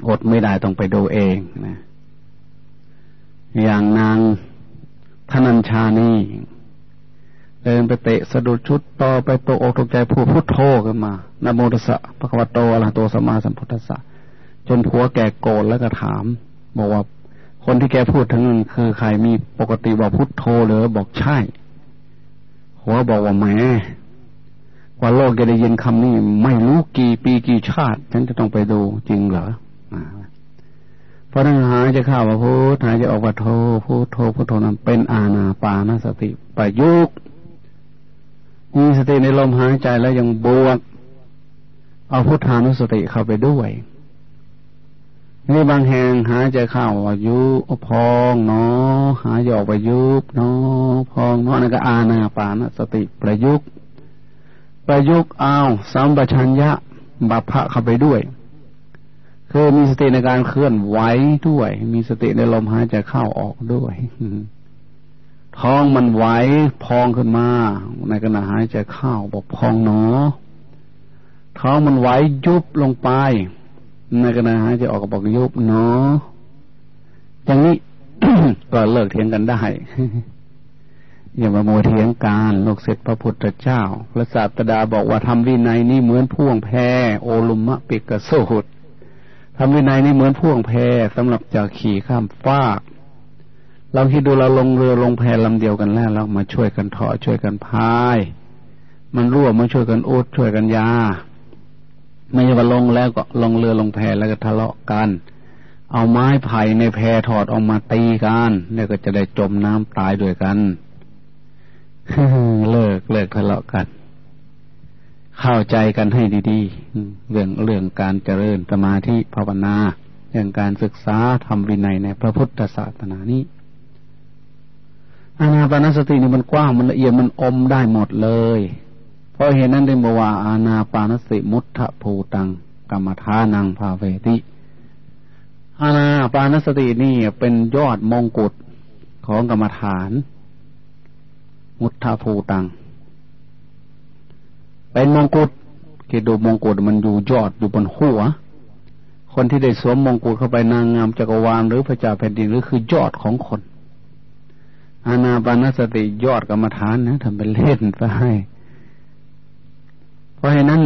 อดไม่ได้ต้องไปดูเองนะ อย่างนางธนัญชานี่เดินไปเตะสะดุดชุดต่อไปตกอกตกใจพูดพุทโธกันมานโมตัสสะพระคัมภโตอะระหะโตสัมมาสัมพุทธัสสะจนผัวแก่โกรธแล้วก็ถาม บอกว่า คนที่แกพูดถึงนั้นคือใครมีปกติบอกพุทโธหรือบอกใช่หัวบอกว่าแม่กว่าโลกจะได้ยินคำนี้ ไม่รู้กี่ปีกี่ชาติ ฉันจะต้องไปดูจริงเหรอเพราะนั้นหายจะเข้าว่าพุทหายจะออกว่าโทพุทโธพุทโธนั้นเป็นอาณาปานสติประยุกมีสติในลมหายใจแล้วยังบวก เอาพุทธานุสติเข้าไปด้วย นี่บางแห่งหายใจเข้าว่ายุพองเนาะหายออกไปยุบเนาะพองเนาะนั่นก็อาณาปานสติประยุกต์ประยุกต์เอาสัมปชัญญะบัพพะเข้าไปด้วย คือมีสติในการเคลื่อนไหวด้วย มีสติในลมหายใจเข้าออกด้วยท้องมันไหวพองขึ้นมา ในขณะหายใจเข้าบอกพองเนาะท้องมันไหวยุบลงไป ในขณะหายใจออกก็บอกยุบเนาะอย่างนี้ ก็เลิกเถียงกันได้ อย่ามาโมเถียงการโลกเสร็จพระพุทธเจ้า พระศาสดาบอกว่าทำวินัยนี่เหมือนพ่วงแพโอลุมมะปิกโสดทำวินัยนี่เหมือนพ่วงแพสำหรับจะขี่ข้ามฟากเราคิดดูเราลงเรือลงแพลำเดียวกันแล้วเรามาช่วยกันถอช่วยกันพาย มันรั่วมาช่วยกันอดช่วยกันยา ไม่ใช่ว่าลงแล้วก็ลงเรือลงแพแล้วก็ทะเลาะกัน เอาไม้ไผ่ในแพถอดออกมาตีกันเนี่ยก็จะได้จมน้ำตายด้วยกันเลิกเลิกทะเลาะกัน เข้าใจกันให้ดีๆเรื่องเรื่องการเจริญสมาธิภาวนาเรื่องการศึกษาทำวินัยในพระพุทธศาสนานี้อานาปานสตินี่มันกว้างมันละเอียดมันอมได้หมดเลย เพราะเหตุนั้นได้บอกว่าอาณาปานสิมุตถภูตัง กรรมฐานังภาเวติ อาณาปานสตินี่เป็นยอดมงกุฎของกรรมฐาน มุตถภูตัง เป็นมงกุฎคิดดูมงกุฎมันอยู่ยอดอยู่บนหัว คนที่ได้สวมมงกุฎเข้าไปนางงามจักรวาลหรือพระเจ้าแผ่นดินหรือคือยอดของคนอาณาปานสติยอดกรรมฐานนะทำเป็นเล่นไปให้ เพราะฉะนั้น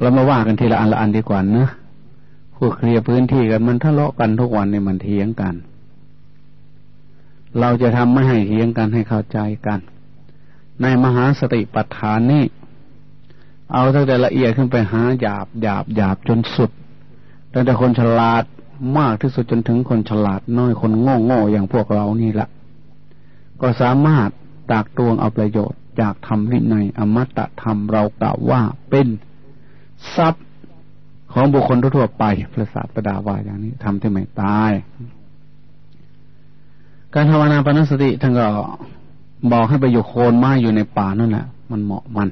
เรามาว่ากันทีละอันละอันดีกว่านะผู้เคลียร์พื้นที่กันมันทะเลาะกันทุกวันเนี่ยมันเถียงกัน เราจะทำไม่ให้เถียงกันให้เข้าใจกัน ในมหาสติปัฏฐานนี่เอาตั้งแต่ละเอียดขึ้นไปหาหยาบหยาบหยาบจนสุดตั้งแต่คนฉลาดมากที่สุดจนถึงคนฉลาดน้อยคนโง่โง่อย่างพวกเรานี่แหละก็สามารถตากตวงเอาประโยชน์ จากธรรมวินัยอมตะธรรมเรากล่าวว่าเป็นทรัพย์ของบุคคลทั่วไปพระศาสดาว่าอย่างนี้ทำที่ไม่ตาย การภาวนาปนสติท่านก็บอกให้ไปอยู่โคนไม้อยู่ในป่านั่นแหละมันเหมาะมัน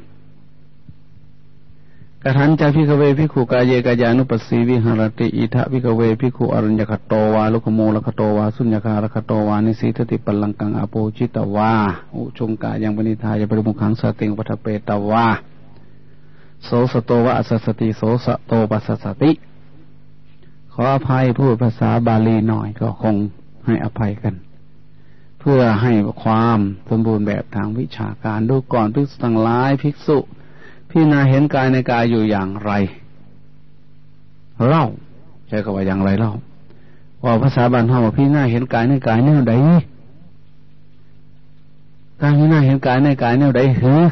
กระทันจาพิกเวพิขุกาเยกายานุปสีวิหารติอิทะพิกเวพิขุอรัญญคโตวาลุขโมลคโตวาสุญญคารคโตวานิสีทติปัลลังกังอโปจิตวาอุชงกายังปณิทายปริมุขังสติงปัทเปตวาโสสโตวะสัสติโสสโตปัสสติ ขออภัยพูดภาษาบาลีหน่อยก็คงให้อภัยกัน เพื่อให้ความสมบูรณ์แบบทางวิชาการดูก่อนภิกษุทั้งหลายภิกษุ พี่นาเห็นกายในกายอยู่อย่างไร เล่าใช้คำว่าอย่างไรเล่าว่าภาษาบาลเฮาพี่นาเห็นกายในกายแนวใดกายพี่นาเห็นกายในกายแนวใดเฮ้อ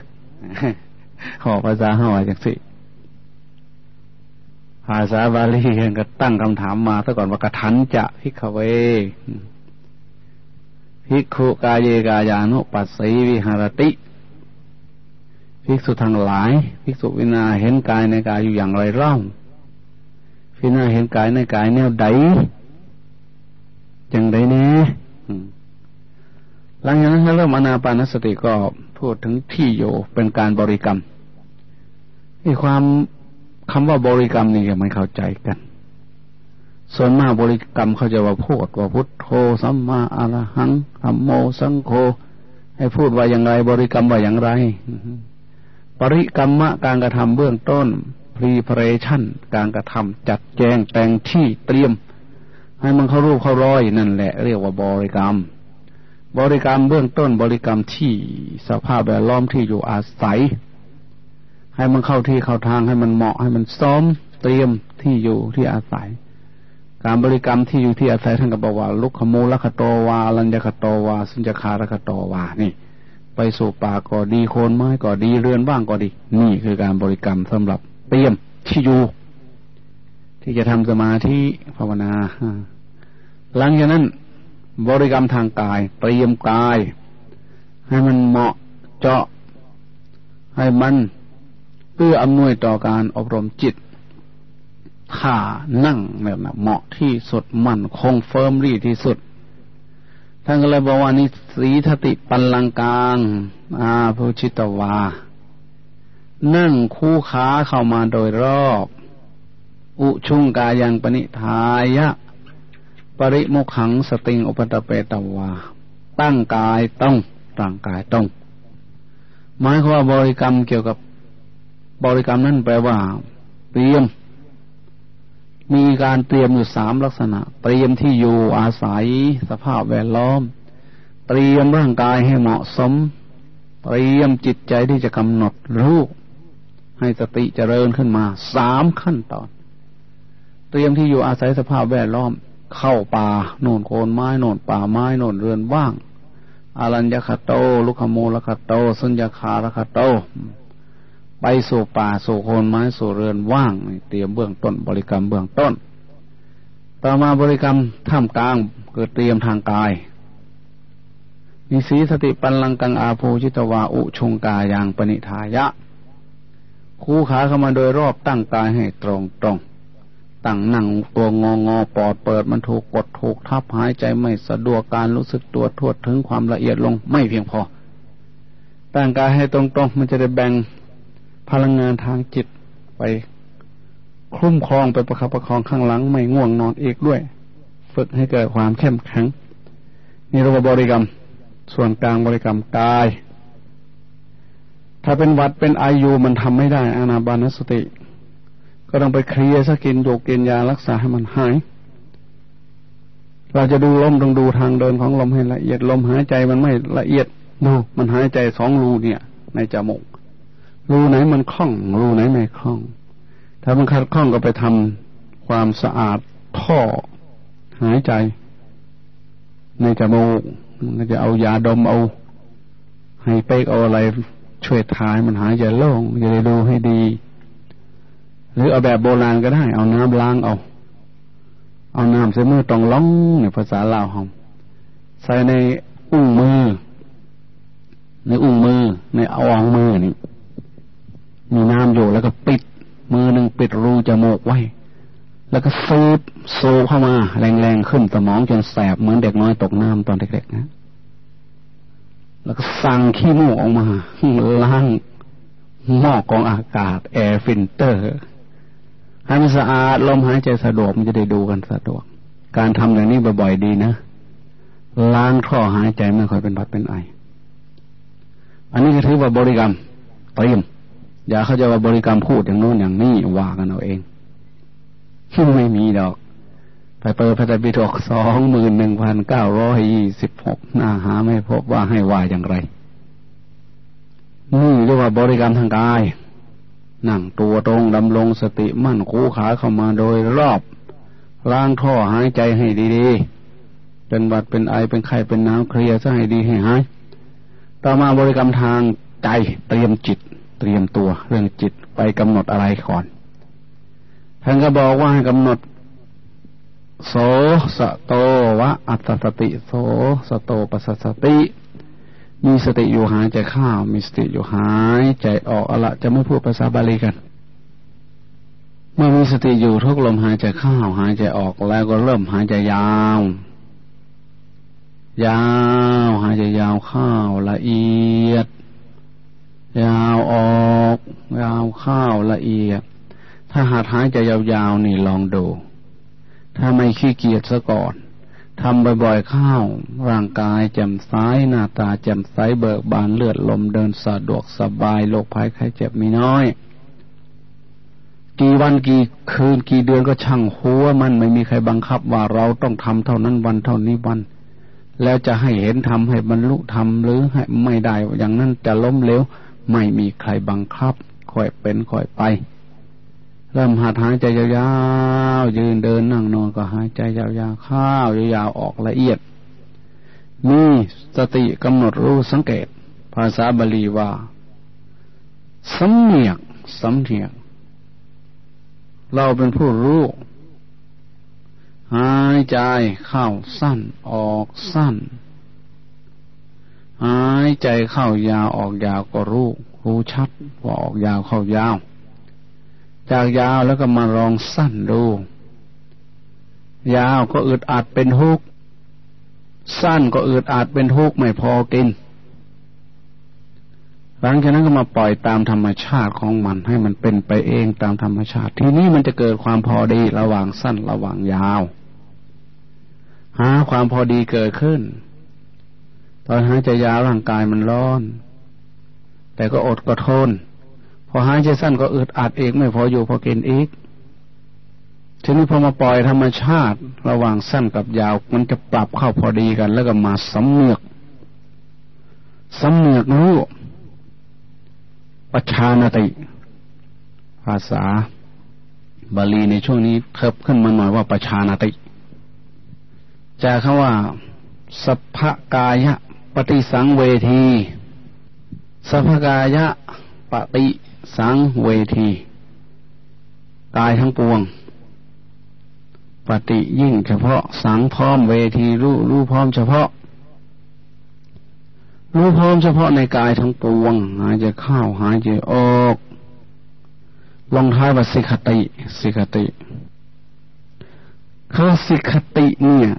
ขอภาษาเฮาวายจังสิภาษาบาลีเห็นก็ตั้งคำถามมาซะก่อนว่ากระทันจะพิกเวพิกขุกายเยกายานุปัสสีวิหารติ ภิกษุทั้งหลาย ภิกษุวินาเห็นกายในกายอยู่อย่างไรเล่าพินาเห็นกายในกายแนวใดจังใดเน่หลังจากนั้นเริ่มอนาปานสติก็พูดถึงที่โยเป็นการบริกรรมที่ความคำว่าบริกรรมนี่ยังไม่เข้าใจกัน ส่วนมากบริกรรมเขาจะว่าพูดว่าพุทโธสัมมาอรหังธัมโมสังโฆให้พูดว่าอย่างไร บริกรรมว่าอย่างไร ปริกรรมะการกระทำเบื้องต้น preparation การกระทำจัดแจงแต่งที่เตรียม ให้มันเข้ารูปเข้ารอยนั่นแหละ เรียกว่าบริกรรม บริกรรมเบื้องต้น บริกรรมที่สภาพแวดล้อมที่อยู่อาศัย ให้มันเข้าที่เข้าทางให้มันเหมาะให้มันซ้อมเตรียมที่อยู่ที่อาศัย การบริกรรมที่อยู่ที่อาศัยท่านก็บอกว่าลุกขมูลคโตวาลัญญคโตวา สุญญคารคโตวานี่ ไปสู่ป่าก็ดีโคนไม้ก็ดีเรือนบ้างก็ดี นี่คือการบริกรรมสำหรับเตรียมที่อยู่ที่จะทำสมาธิภาวนาหลังจากนั้น บริกรรมทางกายเตรียมกาย ให้มันเหมาะเจาะ ให้มันเพื่ออำนวยต่อการอบรมจิตถ้านั่งแบบนะเหมาะที่สุดมั่นคงเฟิร์มรีที่สุด ท่านก็เลยบอกว่านี่สีทติปันลังกางอาภูชิตวา นั่งคู่ขาเข้ามาโดยรอบ อุชุงกายังปณิทายะ ปริมุขังสติงอุปตะเปตวา ตั้งกายต้องร่างกายต้อง หมายความว่าบริกรรมเกี่ยวกับบริกรรมนั่นแปลว่าเตรียม มีการเตรียมอยู่สามลักษณะ เตรียมที่อยู่อาศัยสภาพแวดล้อม เตรียมร่างกายให้เหมาะสม เตรียมจิตใจที่จะกำหนดรู้ให้สติเจริญขึ้นมาสามขั้นตอน เตรียมที่อยู่อาศัยสภาพแวดล้อม เข้าป่าโน่นโคนไม้โน่นป่าไม้โน่นเรือนว่างอารัญญคโต ลุคโมลคโต สุญญาคารคโต ไปสู่ป่าสู่โคนไม้สู่เรือนว่างเตรียมเบื้องต้นบริกรรมเบื้องต้น ต่อมาบริกรรมท่ามกลางเกิดเตรียมทางกายมีสีสติปันลังกังอาภูชิตวาอุชงกายางปณิทายะ คู่ขาเข้ามาโดยรอบตั้งกายให้ตรงตรงตั้งนั่งตัวงองอปอดเปิดมันถูกกดถูกทับหายใจไม่สะดวกการรู้สึกตัวทวดถึงความละเอียดลงไม่เพียงพอตั้งกายให้ตรงตรงมันจะได้แบ่ง พลังงานทางจิตไปคุ้มครองไปประคับประคองข้างหลัง ไม่ง่วงนอนอีกด้วย ฝึกให้เกิดความเข้มแข็งนี่เราบริกรรม ส่วนกลางบริกรรมกาย ถ้าเป็นวัดเป็นอายุมันทำไม่ได้อานาบานสติ ก็ต้องไปเคลียร์สกินโยกกินยารักษาให้มันหาย เราจะดูลมต้องดูทางเดินของลมให้ละเอียดลมหายใจมันไม่ละเอียดดูมันหายใจสองรูเนี่ย ในจมูก รูไหนมันคล่อง รูไหนไม่คล่อง ถ้ามันคัดคล่องก็ไปทำความสะอาดท่อหายใจ ในจมูกมันจะเอายาดมเอาให้เป๊กเอาอะไรช่วยทายมันหายใจโล่งจะได้ดูให้ดี หรือเอาแบบโบราณก็ได้ เอาน้ำล้างเอา เอาน้ำใส่มือตรงล่องเนี่ยภาษาลาวหอมใส่ในอุ้งมือ ในอุ้งมือ ในเอาอองมือนี่ มีน้ำอยู่แล้วก็ปิด มือหนึ่งปิดรูจมูกไว้ แล้วก็ซูบโซเข้ามา แรงๆขึ้นสมองจนแสบเหมือนเด็กน้อยตกน้ำตอนเด็กๆนะแล้วก็สั่งขี้มูกออกมาล้างหม้อกรองอากาศ air filterให้มันสะอาดลมหายใจสะดวกมันจะได้ดูกันสะดวก การทำอย่างนี้บ่อยๆดีนะล้างท่อหายใจไม่ค่อยเป็นบัดเป็นไออันนี้ก็ถือว่าบริกรรมเตรียม อย่าเขาจะว่าบริกรรมพูดอย่างโน้นอย่างนี้ว่ากันเอาเองไม่มีดอก ไปเปิดพระไตรปิฎกสองหมื่นหนึ่งพันเก้าร้อยยี่สิบหกหน้าหาไม่พบว่าให้ว่าอย่างไร นี่เรียกว่าบริกรรมทางกาย นั่งตัวตรงดำรงสติมั่นคูขาเข้ามาโดยรอบล้างท่อหายใจให้ดีๆเป็นบัดเป็นไอเป็นไข้เป็นน้ำเคลียร์ซะให้ดีให้หาย ต่อมาบริกรรมทางใจเตรียมจิต เตรียมตัวเรื่องจิตไปกำหนดอะไรก่อนท่านก็บอกว่าให้กำหนด โสสโตวะอัตสติ โสสโตปัสสติ มีสติอยู่หายใจเข้ามีสติอยู่หายใจออกอะละจะไม่พูดภาษาบาลีกัน เมื่อมีสติอยู่ทุกลมหายใจเข้าหายใจออกแล้วก็เริ่มหายใจยาว ยาว หายใจยาวเข้าละเอียด ยาวออก ยาวเข้าละเอียด ถ้าหากหายใจยาวๆนี่ลองดู ถ้าไม่ขี้เกียจซะก่อนทำบ่อยๆเข้า ร่างกายแจ่มใสหน้าตาแจ่มใสเบิกบานเลือดลมเดินสะดวกสบายโรคภัยไข้เจ็บมีน้อย กี่วันกี่คืนกี่เดือนก็ช่างหัวมันไม่มีใครบังคับว่าเราต้องทำเท่านั้นวันเท่านี้วัน แล้วจะให้เห็นทำให้บรรลุทำหรือให้ไม่ได้อย่างนั้นจะล้มเหลว ไม่มีใครบังคับคอยเป็นคอยไป เริ่มหัดหายใจยาวๆ ยืนเดินนั่งนอนก็หายใจยาวๆเข้ายาวๆออกละเอียด มีสติกำหนดรู้สังเกต ภาษาบาลีว่าสำเนียกสำเนียก เราเป็นผู้รู้ หายใจเข้าสั้นออกสั้นายใจเข้ายาวออกยาวก็รู้ รู้ชัดว่าออกยาวเข้ายาว จากยาวแล้วก็มาลองสั้นดู ยาวก็อึดอัดเป็นทุกข์สั้นก็อึดอัดเป็นทุกข์ไม่พอกิน หลังจากนั้นก็มาปล่อยตามธรรมชาติของมันให้มันเป็นไปเองตามธรรมชาติ ทีนี้มันจะเกิดความพอดีระหว่างสั้นระหว่างยาว หาความพอดีเกิดขึ้น ตอนหายใจยาวร่างกายมันร้อน แต่ก็อดก็ทน พอหายใจสั้นก็อึดอัดเองไม่พออยู่พอกินอีกทีนี้พอมาปล่อยธรรมชาติระหว่างสั้นกับยาว มันจะปรับเข้าพอดีกัน แล้วก็มาสำเนือกสำเนือกรู้ปัชานติ ภาษา บาลีในช่วงนี้เทิบขึ้นมาหน่อยว่าปัชานติจะคำว่า สัพพกายะ ปฏิสังเวทีสัพกายะปฏิสังเวทีกายทั้งปวง ปฏิยิ่งเฉพาะสังพร้อมเวทีรู้รู้พร้อมเฉพาะ รู้พร้อมเฉพาะในกายทั้งปวง หายใจเข้าหายใจออกลงท้ายว่าสิกติสิกติคือสิกติเนี่ย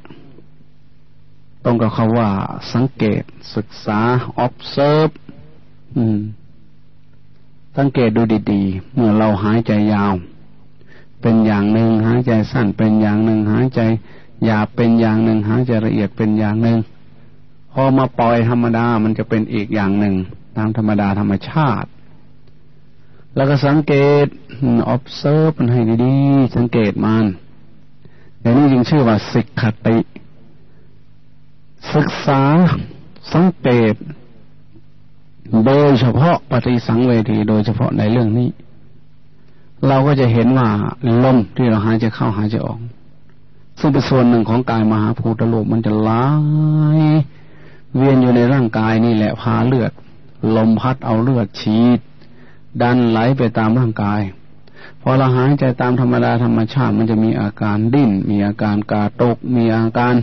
รงกับคาว่า สังเกตศึกษา observe อืม สังเกตดูดีๆ เมื่อเราหายใจยาว เป็นอย่างหนึ่งหายใจสั้นเป็นอย่างหนึ่งหายใจหยาบเป็นอย่างหนึ่งหายใจละเอียดเป็นอย่างหนึ่งพอมาปล่อยธรรมดามันจะเป็นอีกอย่างหนึ่งตามธรรมดาธรรมชาติ แล้วก็สังเกต observe มันให้ดีๆ สังเกตมันอย่างนี้จึงชื่อว่าสิกขติ ศึกษาสังเกต โดยเฉพาะปฏิสังเวทีโดยเฉพาะในเรื่องนี้ เราก็จะเห็นว่าลมที่เราหายใจเข้าหายใจออก ซึ่งเป็นส่วนหนึ่งของกายมหาภูตโลกมันจะไหลเวียนอยู่ในร่างกายนี่แหละพาเลือด ลมพัดเอาเลือดฉีด ดันไหลไปตามร่างกายพอเราหายใจตามธรรมดาธรรมชาติมันจะมีอาการดิ้น มีอาการกาตก มีอาการ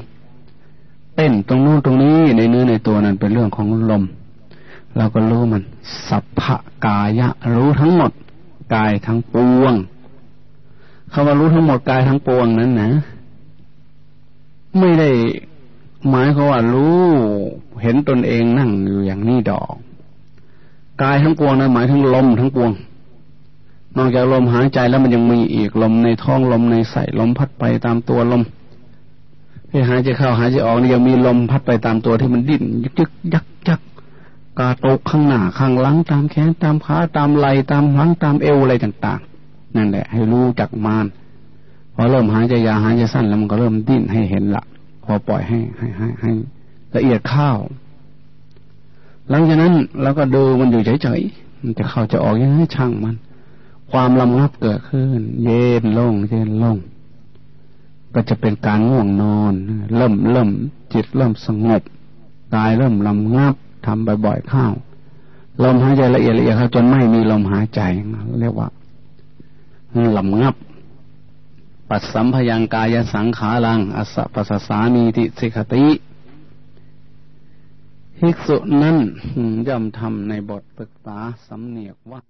เต้นตรงนู้นตรงนี้ในเนื้อในตัวนั้นเป็นเรื่องของลม เราก็รู้มัน สัพพกายะ รู้ทั้งหมด กายทั้งปวงคำว่ารู้ทั้งหมดกายทั้งปวงนั้นนะ ไม่ได้หมายเขาว่ารู้เห็นตนเองนั่งอยู่อย่างนี้ดอก กายทั้งปวงนั้นหมายถึงลมทั้งปวง นอกจากลมหายใจแล้วมันยังมีอีกลมในท้องลมในใส่ลมพัดไปตามตัวลม หายใจเข้าหายใจออกนี่ยังมีลมพัดไปตามตัวที่มันดิ้นยึกยึกยักยักกาตกข้างหน้าข้างหลังตามแขนตามขาตามไหล่ตามหลังตามเอวอะไรต่าง ๆ นั่นแหละ ให้รู้จักมานพอเริ่มหายใจยาวหายใจสั้นแล้วมันก็เริ่มดิ้นให้เห็นละพอปล่อยให้ให้ให้ให้ละเอียดข้าวหลังจากนั้นเราก็ดูมันอยู่เฉยๆมันจะเข้าจะออกยังไงช่างมัน ความลำงับเกิดขึ้น เย็นลงเย็นลง ก็จะเป็นการง่วงนอน เริ่มเริ่มจิตเริ่มสงบกายเริ่มลำงับทำบ่อยๆเข้าลมหายใจละเอียดละเอียดเข้าจนไม่มีลมหายใจเรียกว่าลำงับ ปัสสัมพยังกายสังขารังอสปัสสามีติสิกติภิกษุนั้นย่อมทำในบทปรึกษาสำเนียกว่า